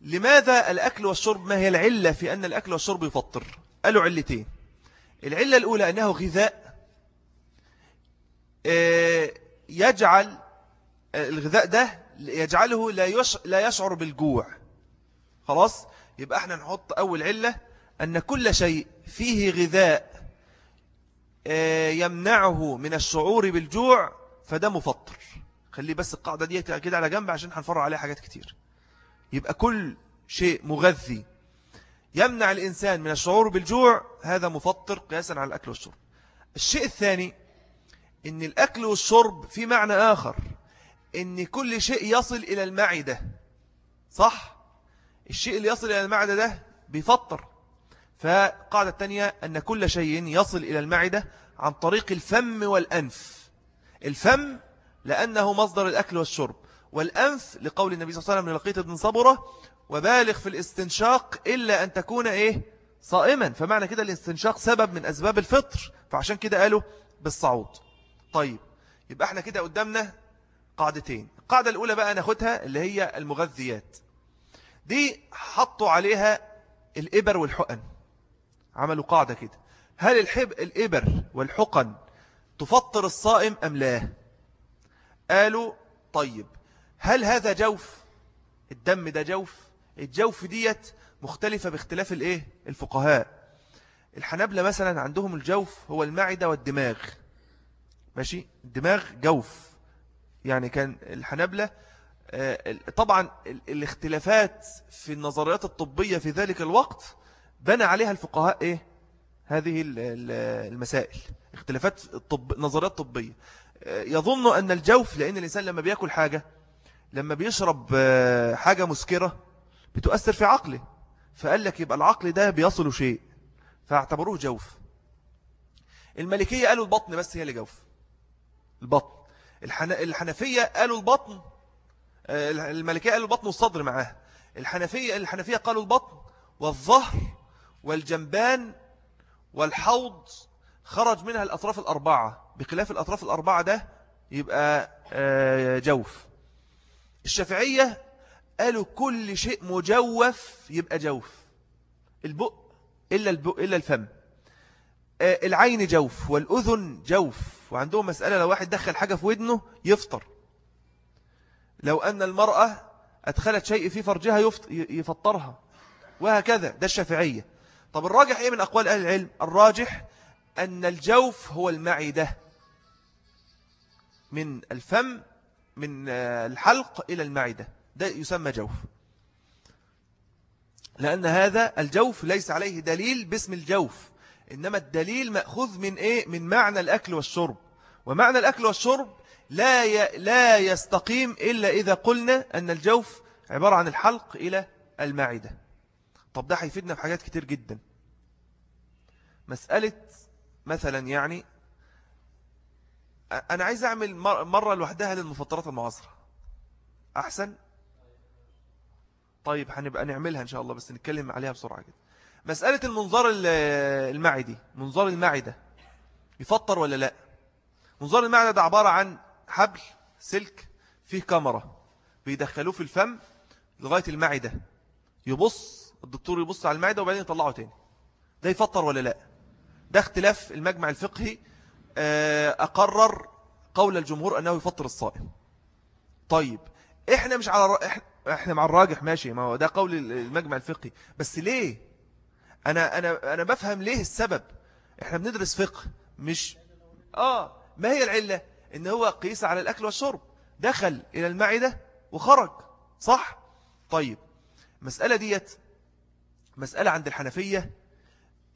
لماذا الأكل والشرب ما هي العلة في أن الأكل والشرب يفطر؟ قالوا علتين. العلة الأولى أنه غذاء آه، يجعل الغذاء ده يجعله لا يشعر بالجوع. خلاص؟ يبقى إحنا نحط أول علة أن كل شيء فيه غذاء يمنعه من الشعور بالجوع فده مفطر. خلي بس القاعدة دي كده على جنب عشان هنفرع عليها حاجات كتير. يبقى كل شيء مغذي يمنع الإنسان من الشعور بالجوع هذا مفطر قياسا على الأكل والشرب. الشيء الثاني إن الأكل والشرب في معنى آخر إن كل شيء يصل إلى المعدة. صح؟ الشيء اللي يصل إلى المعدة ده بيفطر. فقاعدة الثانية أن كل شيء يصل إلى المعدة عن طريق الفم والأنف. الفم لأنه مصدر الأكل والشرب والأنف لقول النبي صلى الله عليه وسلم للقيت بن صبرة وبالغ في الاستنشاق إلا أن تكون إيه؟ صائما. فمعنى كده الاستنشاق سبب من أسباب الفطر فعشان كده قالوا بالصعود. طيب يبقى إحنا كده قدامنا قاعدتين. القاعدة الأولى بقى ناخدها اللي هي المغذيات. دي حطوا عليها الإبر والحقن. عملوا قاعدة كده. هل الحب الإبر والحقن تفطر الصائم أم لا؟ قالوا طيب. هل هذا جوف؟ الدم ده جوف؟ الجوف ديت مختلفة باختلاف الإيه؟ الفقهاء. الحنبلة مثلا عندهم الجوف هو المعدة والدماغ. ماشي؟ الدماغ جوف. يعني كان الحنبلة آه، طبعا الاختلافات في النظريات الطبية في ذلك الوقت بنى عليها الفقهاء إيه؟ هذه المسائل اختلافات الطب نظريات طبية. آه، يظن أن الجوف لأن الإنسان لما بيأكل حاجة لما بيشرب آه، حاجة مسكرة بتؤثر في عقله. فقال لك يبقى العقل ده بيصل شيء فاعتبروه جوف. الملكية قالوا البطن بس هي اللي جوف. البطن. الحنفية قالوا البطن آه، الملكية قالوا البطن والصدر معاه الحنفية الحنفية قالوا البطن والظهر والجنبان والحوض خرج منها الأطراف الأربعة. بخلاف الأطراف الأربعة ده يبقى آه، جوف. الشافعية قالوا كل شيء مجوف يبقى جوف. البق إلا, البق إلا الفم. آه، العين جوف والأذن جوف. وعندهم مسألة لو واحد دخل حاجة في ودنه يفطر. لو أن المرأة أدخلت شيء في فرجها يفطرها. وهكذا. ده الشافعية. طب الراجح إيه من أقوال أهل العلم؟ الراجح أن الجوف هو المعدة من الفم من الحلق إلى المعدة. ده يسمى جوف. لأن هذا الجوف ليس عليه دليل باسم الجوف إنما الدليل مأخوذ من إيه؟ من معنى الأكل والشرب. ومعنى الأكل والشرب لا ي... لا يستقيم إلا إذا قلنا أن الجوف عبارة عن الحلق إلى المعدة. طب ده هيفيدنا في حاجات كتير جدا. مسألة مثلا يعني أنا عايز أعمل مرة لوحدها للمفطرات المعاصرة. أحسن؟ طيب هنبقى نعملها إن شاء الله بس نتكلم عليها بسرعة كده. مسألة المنظار المعدي. منظار المعدة. يفطر ولا لأ؟ منظار المعدة ده عبارة عن حبل سلك فيه كاميرا. بيدخلوه في الفم لغاية المعدة. يبص الدكتور يبص على المعدة وبعدين يطلعه تاني. ده يفطر ولا لا؟ ده اختلاف المجمع الفقهي آه، أقرر قول الجمهور أنه يفطر الصائم. طيب إحنا مش على إحنا مع الراجح ماشي ما هو ده قول المجمع الفقهي. بس ليه؟ أنا أنا أنا بفهم ليه السبب. إحنا بندرس فقه مش آه ما هي العلة؟ إن هو قيس على الأكل والشرب. دخل إلى المعدة وخرج صح؟ طيب مسألة ديت مسألة عند الحنفية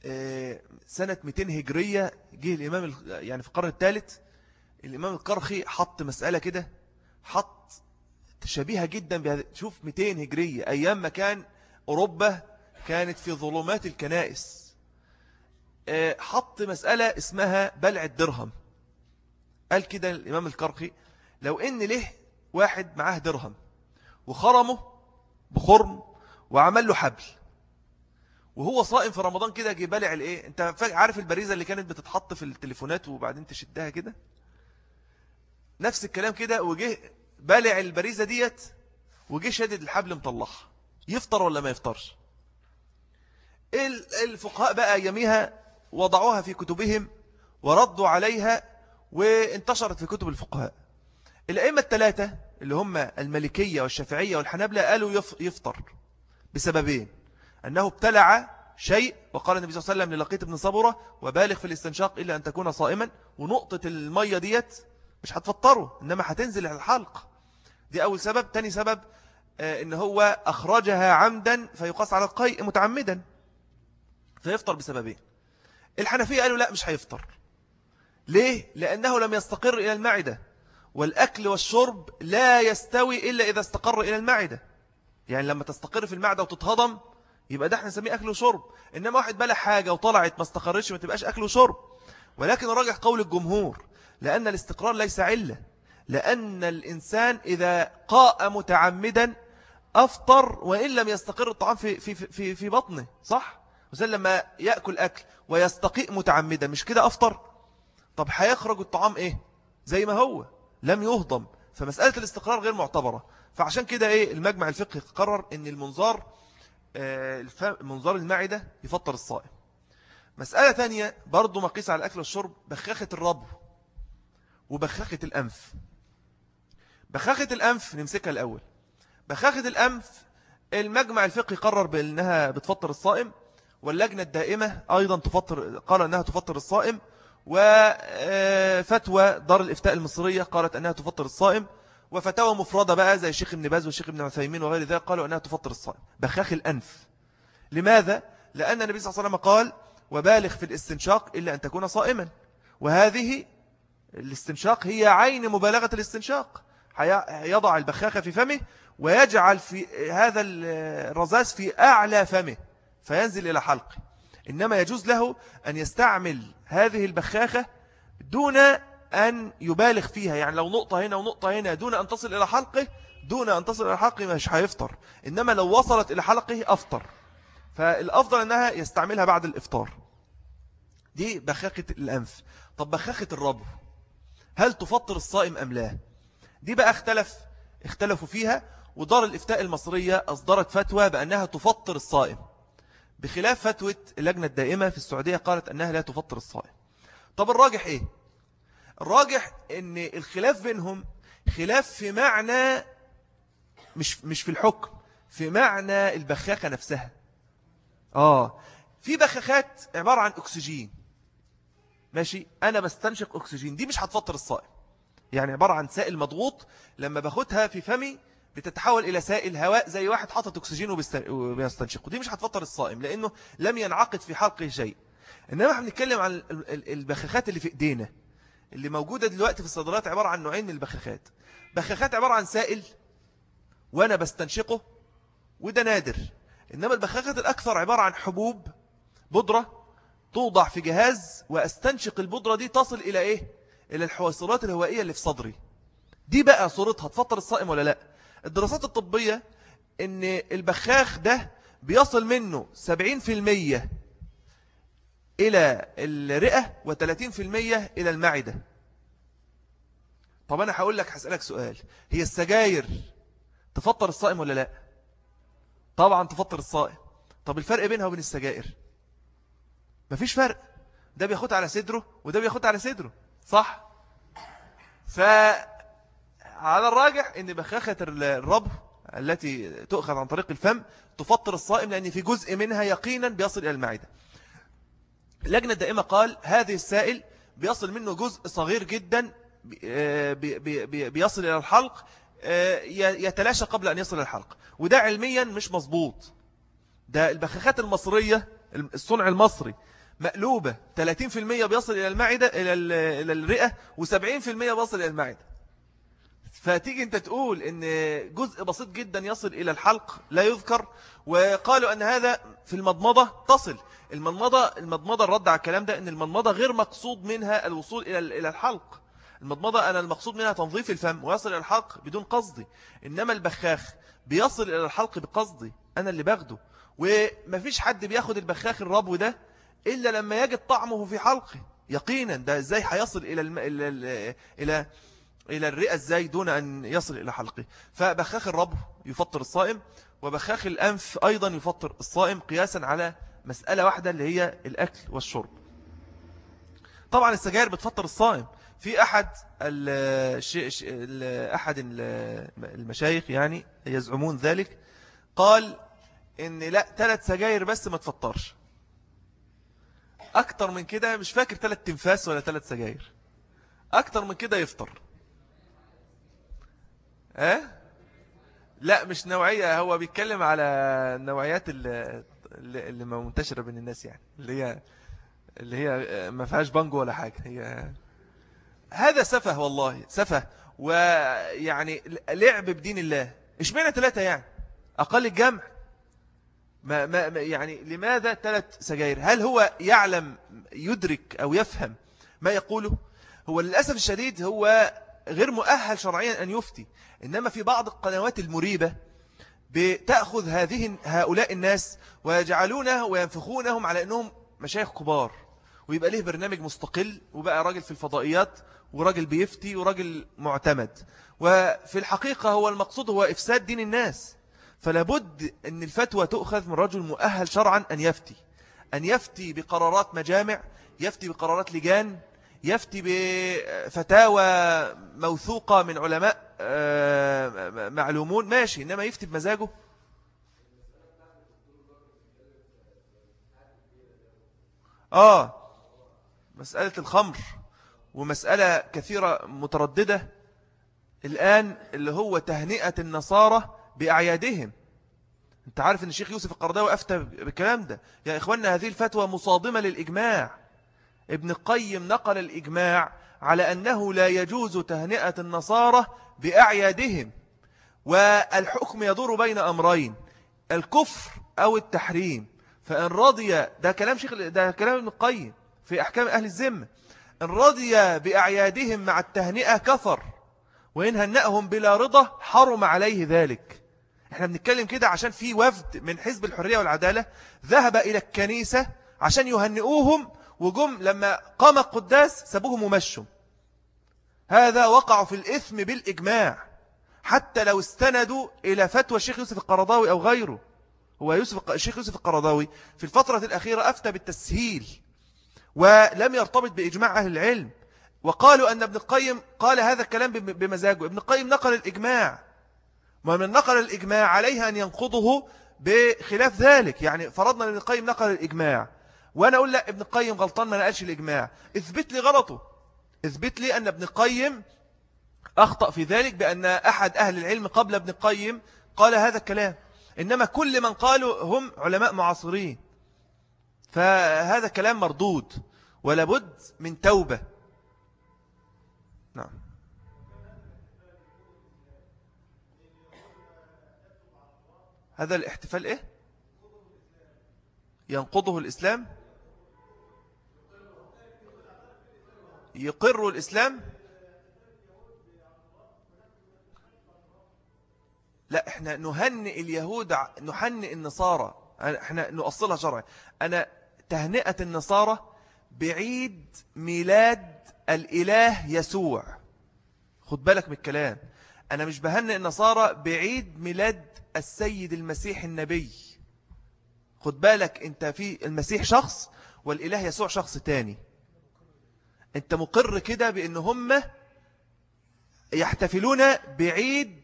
آه، سنة 200 هجرية جه الإمام يعني في القرن الثالث الإمام القرخي حط مسألة كده حط شبيهة جدا بهذا شوف 200 هجرية أيام ما كان أوروبا كانت في ظلمات الكنائس. آه، حط مسألة اسمها بلع الدرهم. قال كده الإمام القرخي لو إن له واحد معاه درهم وخرمه بخرم وعمل له حبل وهو صائم في رمضان كده جه بلع الايه؟ انت عارف البريزة اللي كانت بتتحط في التليفونات وبعدين تشدها كده؟ نفس الكلام كده وجه بلع البريزة ديت وجه شدد الحبل مطلعها. يفطر ولا ما يفطرش؟ الفقهاء بقى يميها وضعوها في كتبهم وردوا عليها وانتشرت في كتب الفقهاء. الأئمة الثلاثة اللي هم الملكية والشافعية والحنابلة قالوا يفطر. بسببين. أنه ابتلع شيء وقال النبي صلى الله عليه وسلم للقيت بن صبرة وبالغ في الاستنشاق إلا أن تكون صائما ونقطة المية ديت مش هتفطره إنما هتنزل على الحلق. دي أول سبب. تاني سبب آه، إن هو أخرجها عمدا فيقاس على القيء متعمدا. فيفطر بسببين. الحنفية قالوا لا مش هيفطر. ليه؟ لأنه لم يستقر إلى المعدة. والأكل والشرب لا يستوي إلا إذا استقر إلى المعدة. يعني لما تستقر في المعدة وتتهضم يبقى ده إحنا نسميه أكل وشرب. إنما واحد بلع حاجة وطلعت ما استقرتش ما تبقاش أكل وشرب. ولكن راجع قول الجمهور لأن الاستقرار ليس علة. لأن الإنسان إذا قاء متعمدا أفطر وإن لم يستقر الطعام في, في, في, في بطنه صح؟ مثلا لما يأكل أكل ويستقيء متعمدا مش كده أفطر؟ طب هيخرج الطعام إيه؟ زي ما هو لم يهضم. فمسألة الاستقرار غير معتبرة. فعشان كده إيه المجمع الفقهي قرر أن المنظار منظار المعدة يفطر الصائم. مسألة ثانية برضو مقيس على الأكل والشرب بخاخة الرب وبخاخة الأنف. بخاخة الأنف نمسكها الأول. بخاخة الأنف المجمع الفقهي قرر بأنها بتفطر الصائم واللجنة الدائمة أيضا تفطر قال أنها تفطر الصائم وفتوى دار الإفتاء المصرية قالت أنها تفطر الصائم وفتاوى مفردة بقى زي الشيخ ابن باز والشيخ ابن عثيمين وغير ذلك قالوا أنها تفطر الصائم. بخاخ الأنف. لماذا؟ لأن النبي صلى الله عليه وسلم قال وبالغ في الاستنشاق إلا أن تكون صائما. وهذه الاستنشاق هي عين مبالغة الاستنشاق. يضع البخاخة في فمه ويجعل في هذا الرزاز في أعلى فمه فينزل إلى حلقه. إنما يجوز له أن يستعمل هذه البخاخة دون أن يبالغ فيها. يعني لو نقطة هنا ونقطة هنا دون أن تصل إلى حلقه دون أن تصل إلى حلقه مش هيفطر. إنما لو وصلت إلى حلقه أفطر. فالأفضل أنها يستعملها بعد الإفطار. دي بخاخة الأنف. طب بخاخة الربو. هل تفطر الصائم أم لا؟ دي بقى اختلف اختلفوا فيها ودار الإفتاء المصرية أصدرت فتوى بأنها تفطر الصائم. بخلاف فتوى اللجنة الدائمة في السعودية قالت أنها لا تفطر الصائم. طب الراجح إيه؟ الراجح أن الخلاف بينهم خلاف في معنى مش, مش في الحكم في معنى البخاخة نفسها. آه في بخاخات عبارة عن أكسجين. ماشي؟ أنا بستنشق أكسجين. دي مش هتفطر الصائم يعني عبارة عن سائل مضغوط لما باخدها في فمي بتتحول إلى سائل هواء زي واحد حاطط أكسجين وبيستنشقه. دي مش هتفطر الصائم لأنه لم ينعقد في حلقه شيء. إنما إحنا بنتكلم عن البخاخات اللي في إيدينا. اللي موجودة دلوقتي في الصيدلات عبارة عن نوعين من البخاخات. بخاخات عبارة عن سائل وأنا بستنشقه وده نادر. إنما البخاخات الأكثر عبارة عن حبوب بودرة توضع في جهاز وأستنشق البودرة دي تصل إلى إيه؟ إلى الحويصلات الهوائية اللي في صدري. دي بقى صورتها تفطر الصائم ولا لأ؟ الدراسات الطبية إن البخاخ ده بيصل منه 70% إلى الرئة و30% إلى المعدة. طب أنا هقول لك هسألك سؤال. هي السجاير تفطر الصائم ولا لا؟ طبعا تفطر الصائم. طب الفرق بينها وبين السجائر مفيش فرق. ده بياخد على صدره وده بياخد على صدره. صح؟ فعلى الراجح إن بخاخة الرب التي تؤخذ عن طريق الفم تفطر الصائم لأن في جزء منها يقينا بيصل إلى المعدة. لجنة دائمة قال هذه السائل بيصل منه جزء صغير جدا آه، بيصل إلى الحلق آه، يتلاشى قبل أن يصل الحلق. وده علميا مش مظبوط. ده البخاخات المصرية الصنع المصري مقلوبة. 30% بيصل إلى المعدة إلى إلى الرئة و70% بيصل إلى المعدة. فتيجي أنت تقول إن جزء بسيط جدا يصل إلى الحلق لا يذكر وقالوا أن هذا في المضمضة تصل. المضمضة المضمضة الرد على الكلام ده إن المضمضة غير مقصود منها الوصول إلى إلى الحلق. المضمضة أنا المقصود منها تنظيف الفم ويصل إلى الحلق بدون قصدي إنما البخاخ بيصل إلى الحلق بقصدي أنا اللي باخده. ومفيش حد بياخد البخاخ الربو ده إلا لما يجد طعمه في حلقه. يقينا ده إزاي هيصل إلى الم... إلى إلى إلى, إلى الرئة إزاي دون أن يصل إلى حلقه. فبخاخ الربو يفطر الصائم وبخاخ الأنف أيضا يفطر الصائم قياسا على مسألة واحدة اللي هي الأكل والشرب. طبعا السجاير بتفطر الصائم. في أحد أحد المشايخ يعني يزعمون ذلك قال إن لا ثلاث سجاير بس ما تفطرش. أكتر من كده مش فاكر ثلاث تنفاس ولا ثلاث سجاير. أكتر من كده يفطر. آه لا مش نوعية. هو بيتكلم على النوعيات اللي, منتشرة بين الناس يعني اللي هي اللي هي ما فيهاش بانجو ولا حاجة. هي هذا سفه والله سفه. ويعني لعب بدين الله. إيش معنى ثلاثة يعني؟ أقل الجمع ما ما يعني لماذا ثلاث سجاير؟ هل هو يعلم يدرك أو يفهم ما يقوله؟ هو للأسف الشديد هو غير مؤهل شرعيا أن يفتي. إنما في بعض القنوات المريبة بتأخذ هذه هؤلاء الناس ويجعلونه وينفخونهم على أنهم مشايخ كبار. ويبقى له برنامج مستقل وبقى راجل في الفضائيات وراجل بيفتي وراجل معتمد. وفي الحقيقة هو المقصود هو إفساد دين الناس. فلابد أن الفتوى تؤخذ من رجل مؤهل شرعا أن يفتي. أن يفتي بقرارات مجامع يفتي بقرارات لجان يفتي بفتاوى موثوقة من علماء آه، معلومون. ماشي إنما يفتي بمزاجه. آه مسألة الخمر ومسألة كثيرة مترددة الآن اللي هو تهنئة النصارى بأعيادهم. أنت عارف إن الشيخ يوسف القرضاوي أفتى بالكلام ده. يا إخواننا هذه الفتوى مصادمة للإجماع. ابن القيم نقل الإجماع على أنه لا يجوز تهنئة النصارى بأعيادهم والحكم يدور بين أمرين الكفر أو التحريم. فإن رضي ده كلام شيخ ده كلام ابن القيم في أحكام أهل الذمة. إن رضي بأعيادهم مع التهنئة كفر وإن هنأهم بلا رضا حرم عليه ذلك. إحنا بنتكلم كده عشان في وفد من حزب الحرية والعدالة. ذهب إلى الكنيسة عشان يهنئوهم وجم لما قام القداس سابوهم ومشوا. هذا وقع في الإثم بالإجماع. حتى لو استندوا إلى فتوى الشيخ يوسف القرضاوي أو غيره. هو يوسف الشيخ يوسف القرضاوي في الفترة الأخيرة أفتى بالتسهيل ولم يرتبط بإجماع أهل العلم. وقالوا أن ابن القيم قال هذا الكلام بمزاجه. ابن القيم نقل الإجماع. ومن نقل الإجماع عليه أن ينقضه بخلاف ذلك. يعني فرضنا أن ابن القيم نقل الإجماع. وأنا أقول لا ابن القيم غلطان ما نقلش الإجماع. اثبت لي غلطه. اثبت لي أن ابن القيم أخطأ في ذلك بأن أحد أهل العلم قبل ابن القيم قال هذا الكلام. إنما كل من قالوا هم علماء معاصرين. فهذا كلام مردود ولابد من توبة. نعم. هذا الاحتفال إيه؟ ينقضه الإسلام؟ يقر الإسلام؟ لا إحنا نهنئ اليهود نهنئ النصارى. إحنا نؤصلها شرعا أنا تهنئة النصارى بعيد ميلاد الإله يسوع. خد بالك من الكلام. أنا مش بهنئ النصارى بعيد ميلاد السيد المسيح النبي. خد بالك أنت في المسيح شخص والإله يسوع شخص تاني. انت مقر كده بأن هم يحتفلون بعيد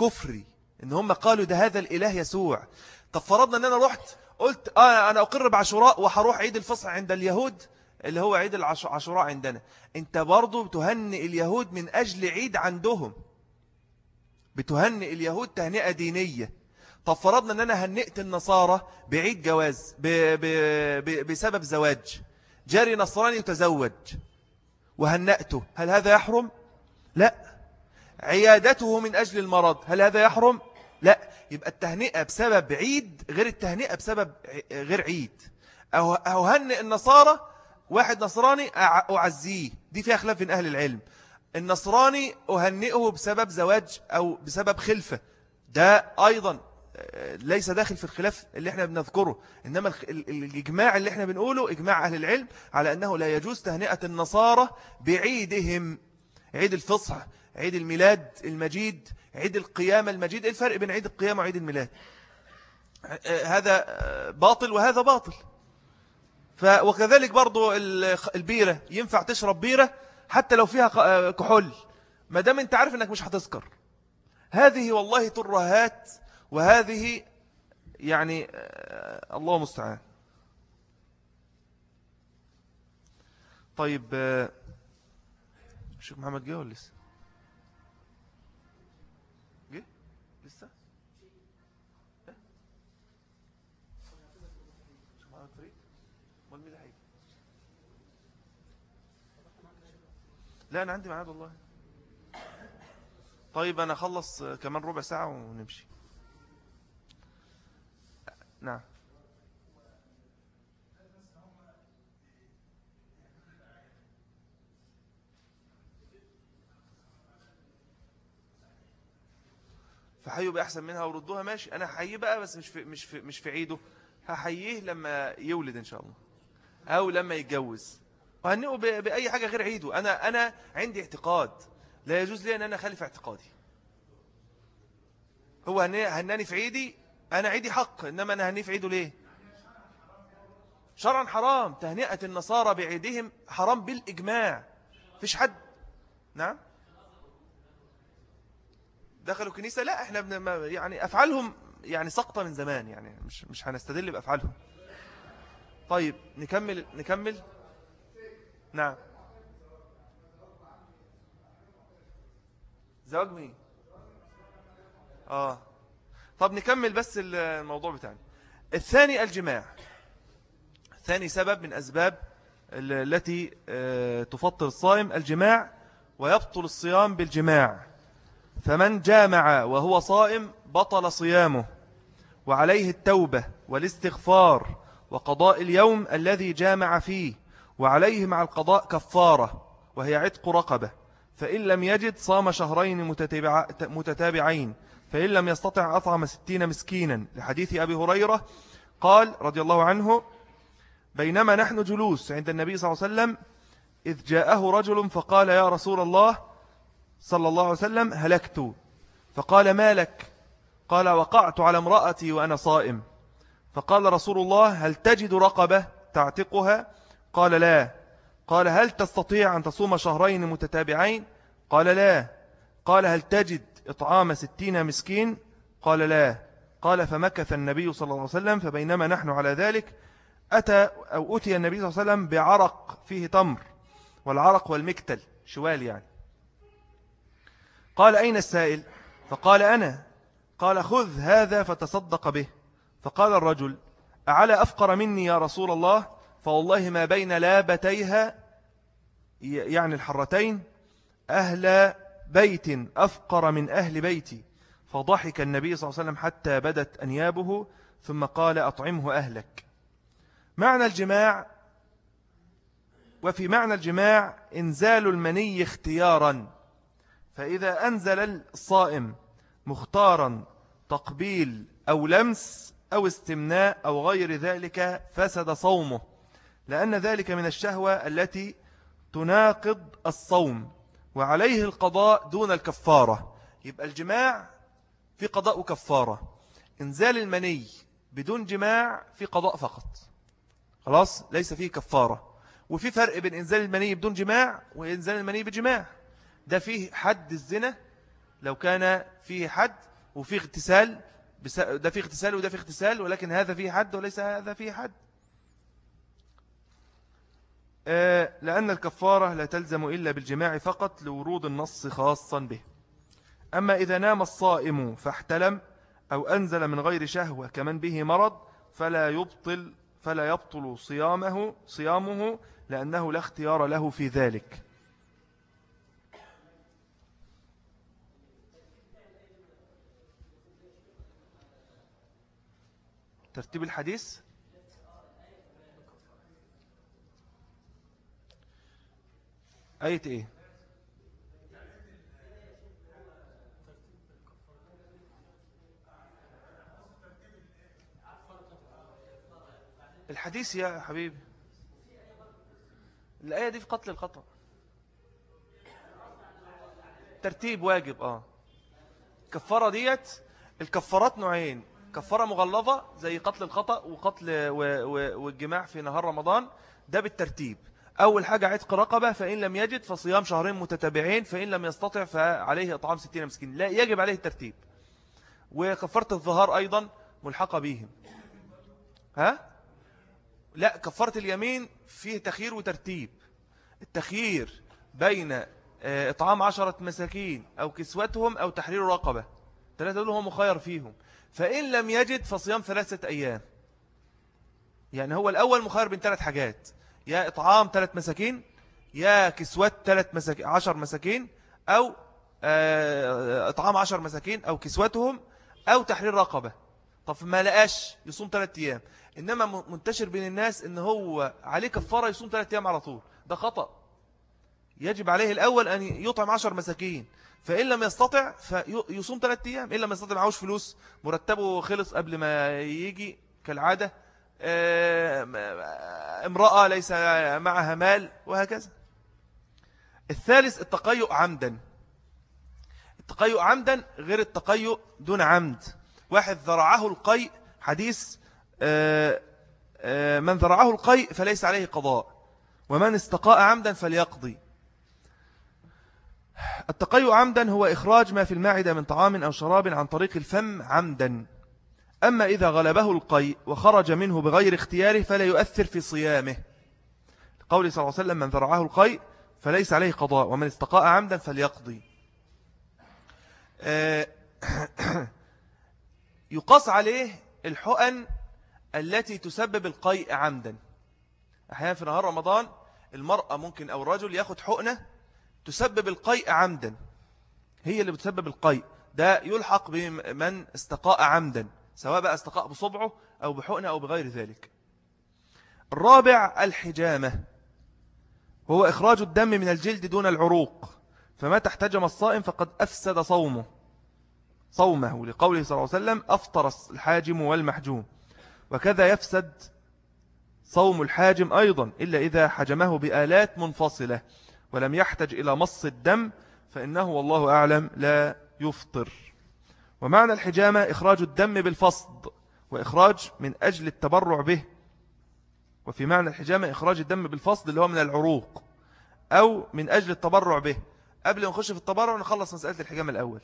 كفري ان هم قالوا ده هذا الإله يسوع. طب فرضنا ان أنا رحت قلت آه أنا اقر بعشراء وحروح عيد الفصح عند اليهود اللي هو عيد العشراء عندنا. انت برضو بتهنئ اليهود من أجل عيد عندهم. بتهنئ اليهود تهنئة دينية. طب فرضنا ان أنا هنئت النصارى بعيد جواز بسبب زواج. جاري نصراني يتزوج. وهنأته هل هذا يحرم؟ لا. عيادته من أجل المرض هل هذا يحرم؟ لا. يبقى التهنئة بسبب عيد غير التهنئة بسبب غير عيد. أو, أو هنئ النصارى واحد نصراني أعزيه. دي فيها خلاف بين أهل العلم. النصراني أهنئه بسبب زواج أو بسبب خلفة. ده أيضا ليس داخل في الخلاف اللي إحنا بنذكره إنما الإجماع اللي إحنا بنقوله إجماع أهل العلم على أنه لا يجوز تهنئة النصارى بعيدهم. عيد الفصح عيد الميلاد المجيد عيد القيامة المجيد. إيه الفرق بين عيد القيامة وعيد الميلاد؟ هذا باطل وهذا باطل. وكذلك برضو البيرة ينفع تشرب بيرة حتى لو فيها كحول. ما دام أنت عارف إنك مش هتسكر. هذه والله ترهات وهذه يعني الله مستعان طيب الشيخ محمد جه ولا لسه؟ لا أنا عندي معاد والله. طيب أنا أخلص كمان ربع ساعة ونمشي. نعم. فحيوا بأحسن منها وردوها ماشي. أنا حيي بقى بس مش في, مش في, مش في عيده. هحييه لما يولد إن شاء الله. أو لما يتجوز. وهنئه بأي حاجة غير عيده. أنا, أنا عندي اعتقاد. لا يجوز لي أن أنا خالف اعتقادي. هو هناني في عيدي أنا عيدي حق إنما أنا هني في عيده ليه؟ شرعا حرام. تهنئة النصارى بعيدهم حرام بالإجماع. فيش حد. نعم؟ دخلوا كنيسة؟ لا إحنا يعني أفعالهم يعني سقطة من زمان يعني مش مش هنستدل بأفعالهم. طيب نكمل نكمل. نعم. زواج مين؟ آه. طب نكمل بس الموضوع بتاعنا. الثاني الجماع. ثاني سبب من أسباب التي آه، تفطر الصائم الجماع ويبطل الصيام بالجماع. فمن جامع وهو صائم بطل صيامه وعليه التوبة والاستغفار وقضاء اليوم الذي جامع فيه وعليه مع القضاء كفارة وهي عتق رقبة فإن لم يجد صام شهرين متتابع متتابعين. فإن لم يستطع أطعم ستين مسكينا. لحديث أبي هريرة قال رضي الله عنه بينما نحن جلوس عند النبي صلى الله عليه وسلم إذ جاءه رجل فقال يا رسول الله صلى الله عليه وسلم هلكت. فقال ما لك؟ قال وقعت على امرأتي وأنا صائم. فقال رسول الله هل تجد رقبة تعتقها؟ قال لا. قال هل تستطيع أن تصوم شهرين متتابعين؟ قال لا. قال هل تجد؟ إطعام ستين مسكين؟ قال لا. قال فمكث النبي صلى الله عليه وسلم فبينما نحن على ذلك أتى أو أتي النبي صلى الله عليه وسلم بعرق فيه تمر والعرق والمكتل شوال يعني. قال أين السائل؟ فقال أنا. قال خذ هذا فتصدق به. فقال الرجل أعلى أفقر مني يا رسول الله؟ فوالله ما بين لابتيها يعني الحرتين أهل بيت أفقر من أهل بيتي. فضحك النبي صلى الله عليه وسلم حتى بدت أنيابه ثم قال أطعمه أهلك. معنى الجماع وفي معنى الجماع إنزال المني اختيارا. فإذا أنزل الصائم مختارا تقبيل أو لمس أو استمناء أو غير ذلك فسد صومه لأن ذلك من الشهوة التي تناقض الصوم. وعليه القضاء دون الكفارة. يبقى الجماع في قضاء وكفارة إنزال المني بدون جماع في قضاء فقط. خلاص؟ ليس فيه كفارة. وفي فرق بين إنزال المني بدون جماع وإنزال المني بجماع. ده فيه حد الزنا لو كان فيه حد وفيه اغتسال ده فيه اغتسال وده فيه اغتسال ولكن هذا فيه حد وليس هذا فيه حد. لأن الكفارة لا تلزم إلا بالجماع فقط لورود النص خاصا به. أما إذا نام الصائم فاحتلم أو أنزل من غير شهوة كمن به مرض فلا يبطل فلا يبطل صيامه صيامه لأنه لا اختيار له في ذلك. ترتيب الحديث؟ آية إيه؟ الحديث يا حبيبي. الآية دي في قتل الخطأ. ترتيب واجب آه. كفارة ديت الكفارات نوعين. كفارة مغلظة زي قتل الخطأ وقتل والجماع في نهار رمضان. ده بالترتيب. أول حاجة عتق رقبة فإن لم يجد فصيام شهرين متتابعين فإن لم يستطع فعليه إطعام ستين مسكين. لا يجب عليه الترتيب. وكفارة الظهار أيضا ملحقة بهم. ها؟ لا كفارة اليمين فيه تخيير وترتيب. التخيير بين آه، إطعام عشرة مساكين أو كسوتهم أو تحرير رقبة. ثلاثة دول هم مخير فيهم. فإن لم يجد فصيام ثلاثة أيام. يعني هو الأول مخير بين ثلاث حاجات. يا إطعام ثلاث مساكين يا كسوة ثلاث مساكين عشر مساكين أو آه، إطعام عشر مساكين أو كسوتهم أو تحرير رقبة. طب ما لقاش يصوم ثلاث أيام. إنما منتشر بين الناس إن هو عليه كفارة يصوم ثلاث أيام على طول. ده خطأ. يجب عليه الأول أن يطعم عشر مساكين. فإن لم يستطع فيصوم ثلاث أيام. إن لم يستطع معهوش فلوس. مرتبه خلص قبل ما يجي كالعادة. امرأة ليس معها مال وهكذا. الثالث التقيؤ عمدا. التقيؤ عمدا غير التقيؤ دون عمد. واحد ذرعه القيء حديث آه، آه، من ذرعه القيء فليس عليه قضاء ومن استقاء عمدا فليقضي. التقيؤ عمدا هو إخراج ما في المعدة من طعام أو شراب عن طريق الفم عمدا. أما إذا غلبه القيء وخرج منه بغير اختياره فلا يؤثر في صيامه. قول صلى الله عليه وسلم من ذرعه القيء فليس عليه قضاء ومن استقاء عمدا فليقضي. آه، يقاس عليه الحقن التي تسبب القيء عمدا. أحيانا في نهار رمضان المرأة ممكن أو الرجل يأخذ حقنة تسبب القيء عمدا. هي اللي بتسبب القيء ده يلحق بمن استقاء عمدا. سواء بقى استقاء بصبعه أو بحقنة أو بغير ذلك. الرابع الحجامة. وهو إخراج الدم من الجلد دون العروق. فما تحتجم الصائم فقد أفسد صومه. صومه لقوله صلى الله عليه وسلم أفطر الحاجم والمحجوم. وكذا يفسد صوم الحاجم أيضا إلا إذا حجمه بآلات منفصلة ولم يحتج إلى مص الدم فإنه والله أعلم لا يفطر. ومعنى الحجامة إخراج الدم بالفصد وإخراج من أجل التبرع به. وفي معنى الحجامة إخراج الدم بالفصل اللي هو من العروق أو من أجل التبرع به. قبل ما نخش في التبرع نخلص مسألة الحجامة الأول.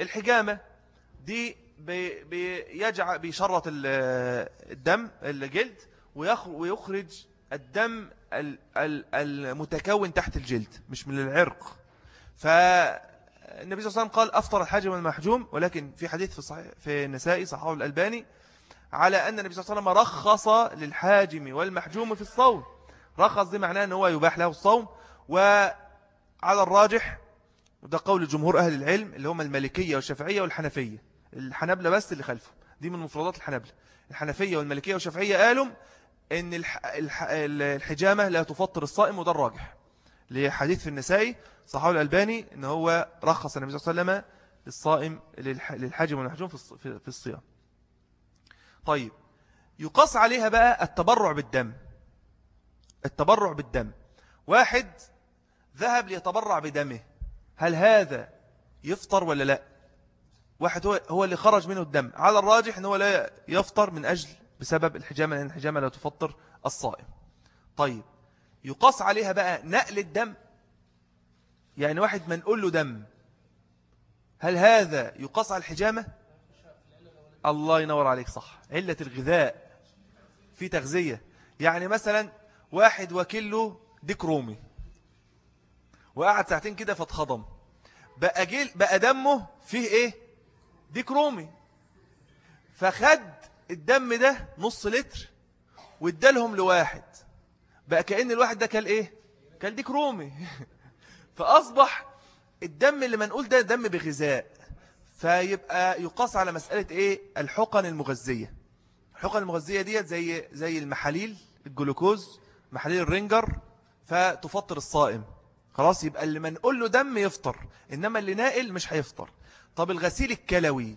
الحجامة دي بيجع بيشرط الدم الجلد ويخرج الدم المتكون تحت الجلد مش من العرق. فالنبي صلى الله عليه وسلم قال أفطر الحاجم والمحجوم ولكن في حديث في, صحيح في النسائي صحابه الألباني على أن النبي صلى الله عليه وسلم رخص للحاجم والمحجوم في الصوم. رخص دي معناه أنه يباح له الصوم. وعلى الراجح وده قول جمهور أهل العلم اللي هم المالكية والشافعية والحنفية. الحنبلة بس اللي خلفه. دي من مفردات الحنبلة الحنفية والمالكية والشافعية قالوا إن الحجامة لا تفطر الصائم وده الراجح. لحديث في النسائي صحابه الألباني إن هو رخص النبي صلى الله عليه وسلم للصائم للحاجم والمحجوم في الصيام. طيب يقص عليها بقى التبرع بالدم. التبرع بالدم. واحد ذهب ليتبرع بدمه. هل هذا يفطر ولا لا؟ واحد هو, هو اللي خرج منه الدم. على الراجح أنه لا يفطر من أجل بسبب الحجامة لأن الحجامة لا تفطر الصائم. طيب يقاس عليها بقى نقل الدم. يعني واحد منقول له دم هل هذا يقاس على الحجامة؟ الله ينور عليك صح. علة الغذاء في تغذية. يعني مثلا واحد وكله ديك رومي وقعد ساعتين كده فاتخضم. بقى, جيل بقى دمه فيه إيه؟ ديك رومي. فخد الدم ده نص لتر وادالهم لواحد. بقى كأن الواحد ده كان إيه؟ كان ديك رومي. فأصبح الدم اللي منقول ده دم بغذاء. فيبقى يقاس على مسألة إيه؟ الحقن المغذية. الحقن المغذية ديت زي زي المحاليل الجلوكوز محاليل الرينجر فتفطر الصائم. خلاص يبقى اللي منقول له دم يفطر إنما اللي ناقل مش هيفطر. طب الغسيل الكلوي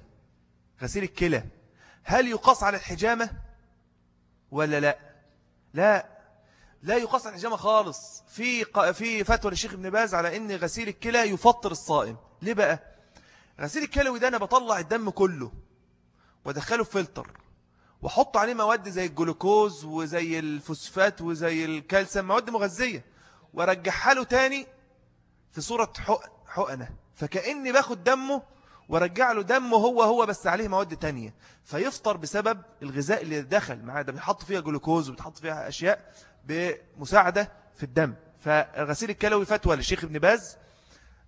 غسيل الكلى هل يقاس على الحجامة؟ ولا لا؟ لا. لا يقاس على الحجامة خالص. في في فتوى للشيخ ابن باز على إن غسيل الكلى يفطر الصائم. ليه بقى؟ غسيل الكلوي ده أنا بطلع الدم كله وأدخله في فلتر وأحط عليه مواد زي الجلوكوز وزي الفوسفات وزي الكالسيوم مواد مغذية وأرجعها له تاني في صورة حقنة. فكأني باخد دمه ورجع له دمه هو هو بس عليه مواد تانية. فيفطر بسبب الغذاء اللي دخل معاه ده. بيحط فيها جلوكوز وبيحط فيها أشياء بمساعدة في الدم. فالغسيل الكلوي فتوى للشيخ ابن باز.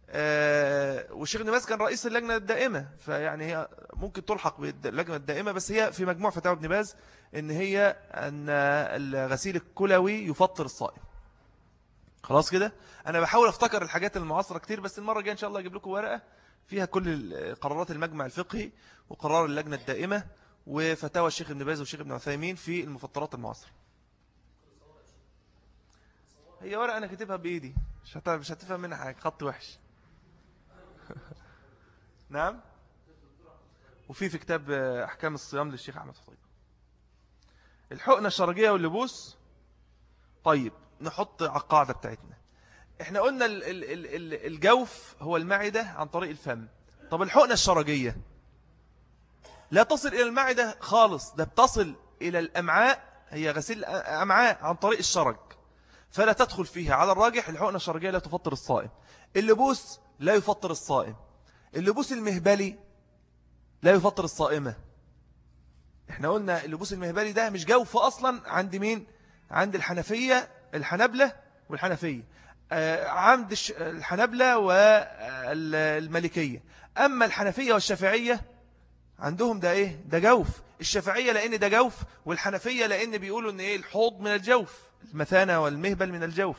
آه، والشيخ ابن باز كان رئيس اللجنة الدائمة. فيعني هي ممكن تلحق باللجنة الدائمة بس هي في مجموع فتاوى ابن باز إن هي أن الغسيل الكلوي يفطر الصائم. خلاص كده؟ أنا بحاول أفتكر الحاجات المعاصرة كتير بس المرة الجاية إن شاء الله أجيب لكم ورقة فيها كل قرارات المجمع الفقهي وقرار اللجنة الدائمة وفتاوى الشيخ ابن باز والشيخ ابن عثيمين في المفطرات المعاصرة. هي ورقة أنا كاتبها بإيدي. مش مش هتفهم منها حاجة. خط وحش. نعم؟ وفي في كتاب أحكام الصيام للشيخ أحمد خطيب الحقنة الشرجية واللبوس. طيب نحط على القاعدة بتاعتنا. إحنا قلنا الجوف هو المعدة عن طريق الفم. طب الحقنة الشرجية لا تصل إلى المعدة خالص. ده بتصل إلى الأمعاء. هي غسيل الأمعاء عن طريق الشرج فلا تدخل فيها. على الراجح الحقنة الشرجية لا تفطر الصائم. اللبوس لا يفطر الصائم. اللبوس المهبلي لا يفطر الصائمة. إحنا قلنا اللبوس المهبلي ده مش جوف أصلا عند مين؟ عند الحنفية الحنبلة والحنفية. آه، عند الحنبلة والملكية. أما الحنفية والشافعية عندهم ده إيه؟ ده جوف. الشافعية لأن ده جوف والحنفية لأن بيقولوا أن إيه؟ الحوض من الجوف. المثانة والمهبل من الجوف.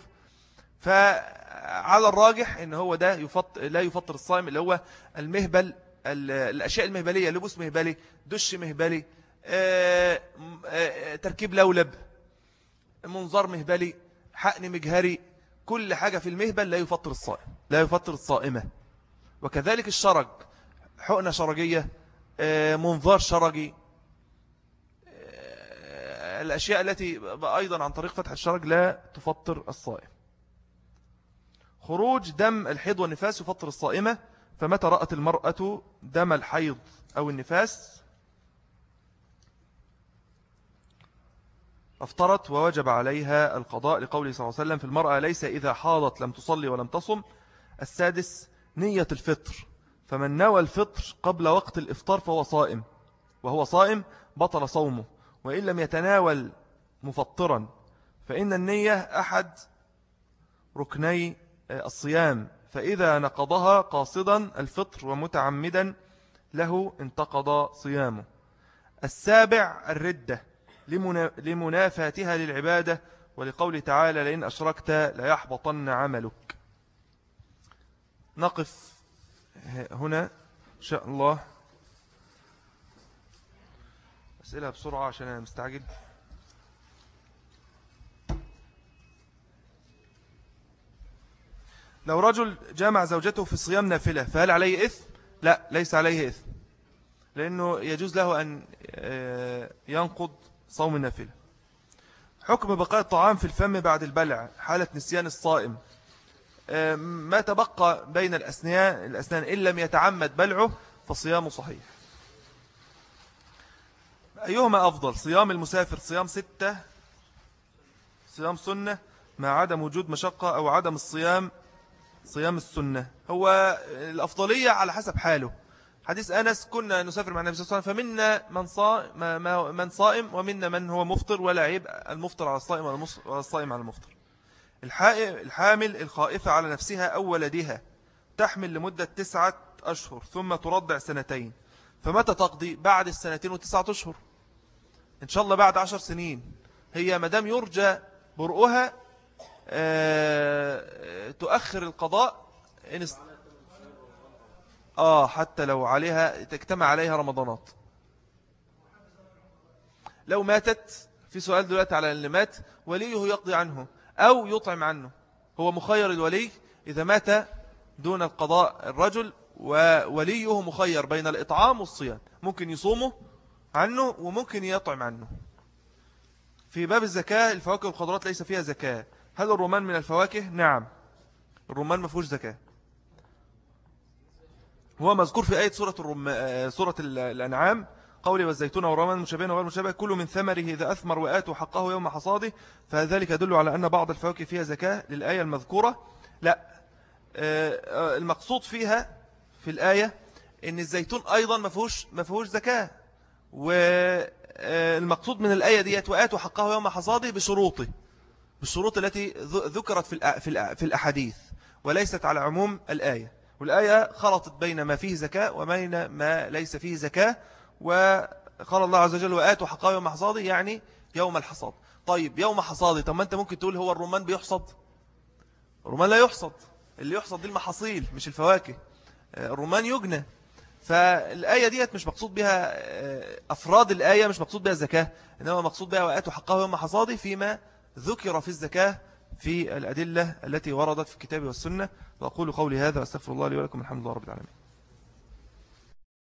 فعلى الراجح أن هو ده يفط لا يفطر الصائم اللي هو المهبل الأشياء المهبلية لبوس مهبلي دش مهبلي آه، آه، تركيب لولب منظر مهبلي حقن مجهري كل حاجة في المهبل لا يفطر الصائم لا يفطر الصائمة. وكذلك الشرج حقنة شرجية آه، منظار شرجي الأشياء التي أيضا عن طريق فتح الشرج لا تفطر الصائم. خروج دم الحيض والنفاس يفطر الصائمة فمتى رأت المرأة دم الحيض أو النفاس؟ أفطرت ووجب عليها القضاء لقوله صلى الله عليه وسلم في المرأة ليس إذا حاضت لم تصلي ولم تصم. السادس نية الفطر. فمن نوى الفطر قبل وقت الإفطار فهو صائم وهو صائم بطل صومه. وإن لم يتناول مفطرا فإن النية أحد ركني الصيام. فإذا نقضها قاصدا الفطر ومتعمدا له انتقض صيامه. السابع الردة لمنافاتها للعبادة. ولقول تعالى لئن أشركت ليحبطن عملك. نقف هنا إن شاء الله. أسئلة بسرعة عشان أنا مستعجل. لو رجل جامع زوجته في صيام نافلة فهل عليه إثم؟ لا ليس عليه إثم لأنه يجوز له أن آه، ينقض صوم النافلة. حكم بقاء الطعام في الفم بعد البلع حالة نسيان الصائم آه، ما تبقى بين الأسنان, الأسنان إن لم يتعمد بلعه فصيامه صحيح. أيهما أفضل؟ صيام المسافر صيام ستة؟ صيام سنة؟ مع عدم وجود مشقة أو عدم الصيام؟ صيام السنة. هو الأفضلية على حسب حاله. حديث أنس كنا نسافر مع النبي صلى الله عليه وسلم فمنا من صائم, من صائم ومنا من هو مفطر ولا عيب المفطر على الصائم ولا الصائم على المفطر. الحامل الخائفة على نفسها أو ولدها تحمل لمدة تسعة أشهر ثم ترضع سنتين. فمتى تقضي؟ بعد السنتين وتسعة أشهر. إن شاء الله بعد عشر سنين. هي مدام يرجى برؤها آه، تؤخر القضاء. إن آه حتى لو عليها تجتمع عليها رمضانات. لو ماتت في سؤال دلوقتي على اللي مات وليه يقضي عنه؟ أو يطعم عنه. هو مخير الولي إذا مات دون القضاء الرجل ووليه مخير بين الإطعام والصيام. ممكن يصومه عنه وممكن يطعم عنه. في باب الزكاة الفواكه والخضرات ليس فيها زكاة. هل الرمان من الفواكه؟ نعم. الرمان ما فيهوش زكاة. هو مذكور في آية سورة, الرم... آه، سورة الأنعام قولي والزيتون والرمان المشابهين وغير المشابه كل من ثمره إذا أثمر وآتوا حقه يوم حصاده فذلك يدل على أن بعض الفواكه فيها زكاة للآية المذكورة. لا. آه، آه، المقصود فيها في الآية إن الزيتون أيضا ما فيهوش زكاة. والمقصود من الآية ديت وآتوا حقه يوم حصاده بشروطه بالشروط التي ذكرت في في الأحاديث وليست على عموم الآية. والآية خلطت بين ما فيه زكاة وبين ما ليس فيه زكاة وقال الله عز وجل وآتوا حقا يوم حصاده يعني يوم الحصاد. طيب يوم حصاده طب ما أنت ممكن تقول هو الرمان بيحصد؟ الرمان لا يحصد. اللي يحصد دي المحاصيل مش الفواكه. الرمان يجنى. فالآية ديت مش مقصود بها أفراد الآية مش مقصود بها الزكاة إنما مقصود بها وآتوا حقا يوم حصاده فيما ذكر في الزكاة في الأدلة التي وردت في الكتاب والسنة. وأقول قولي هذا وأستغفر الله لي ولكم الحمد لله رب العالمين.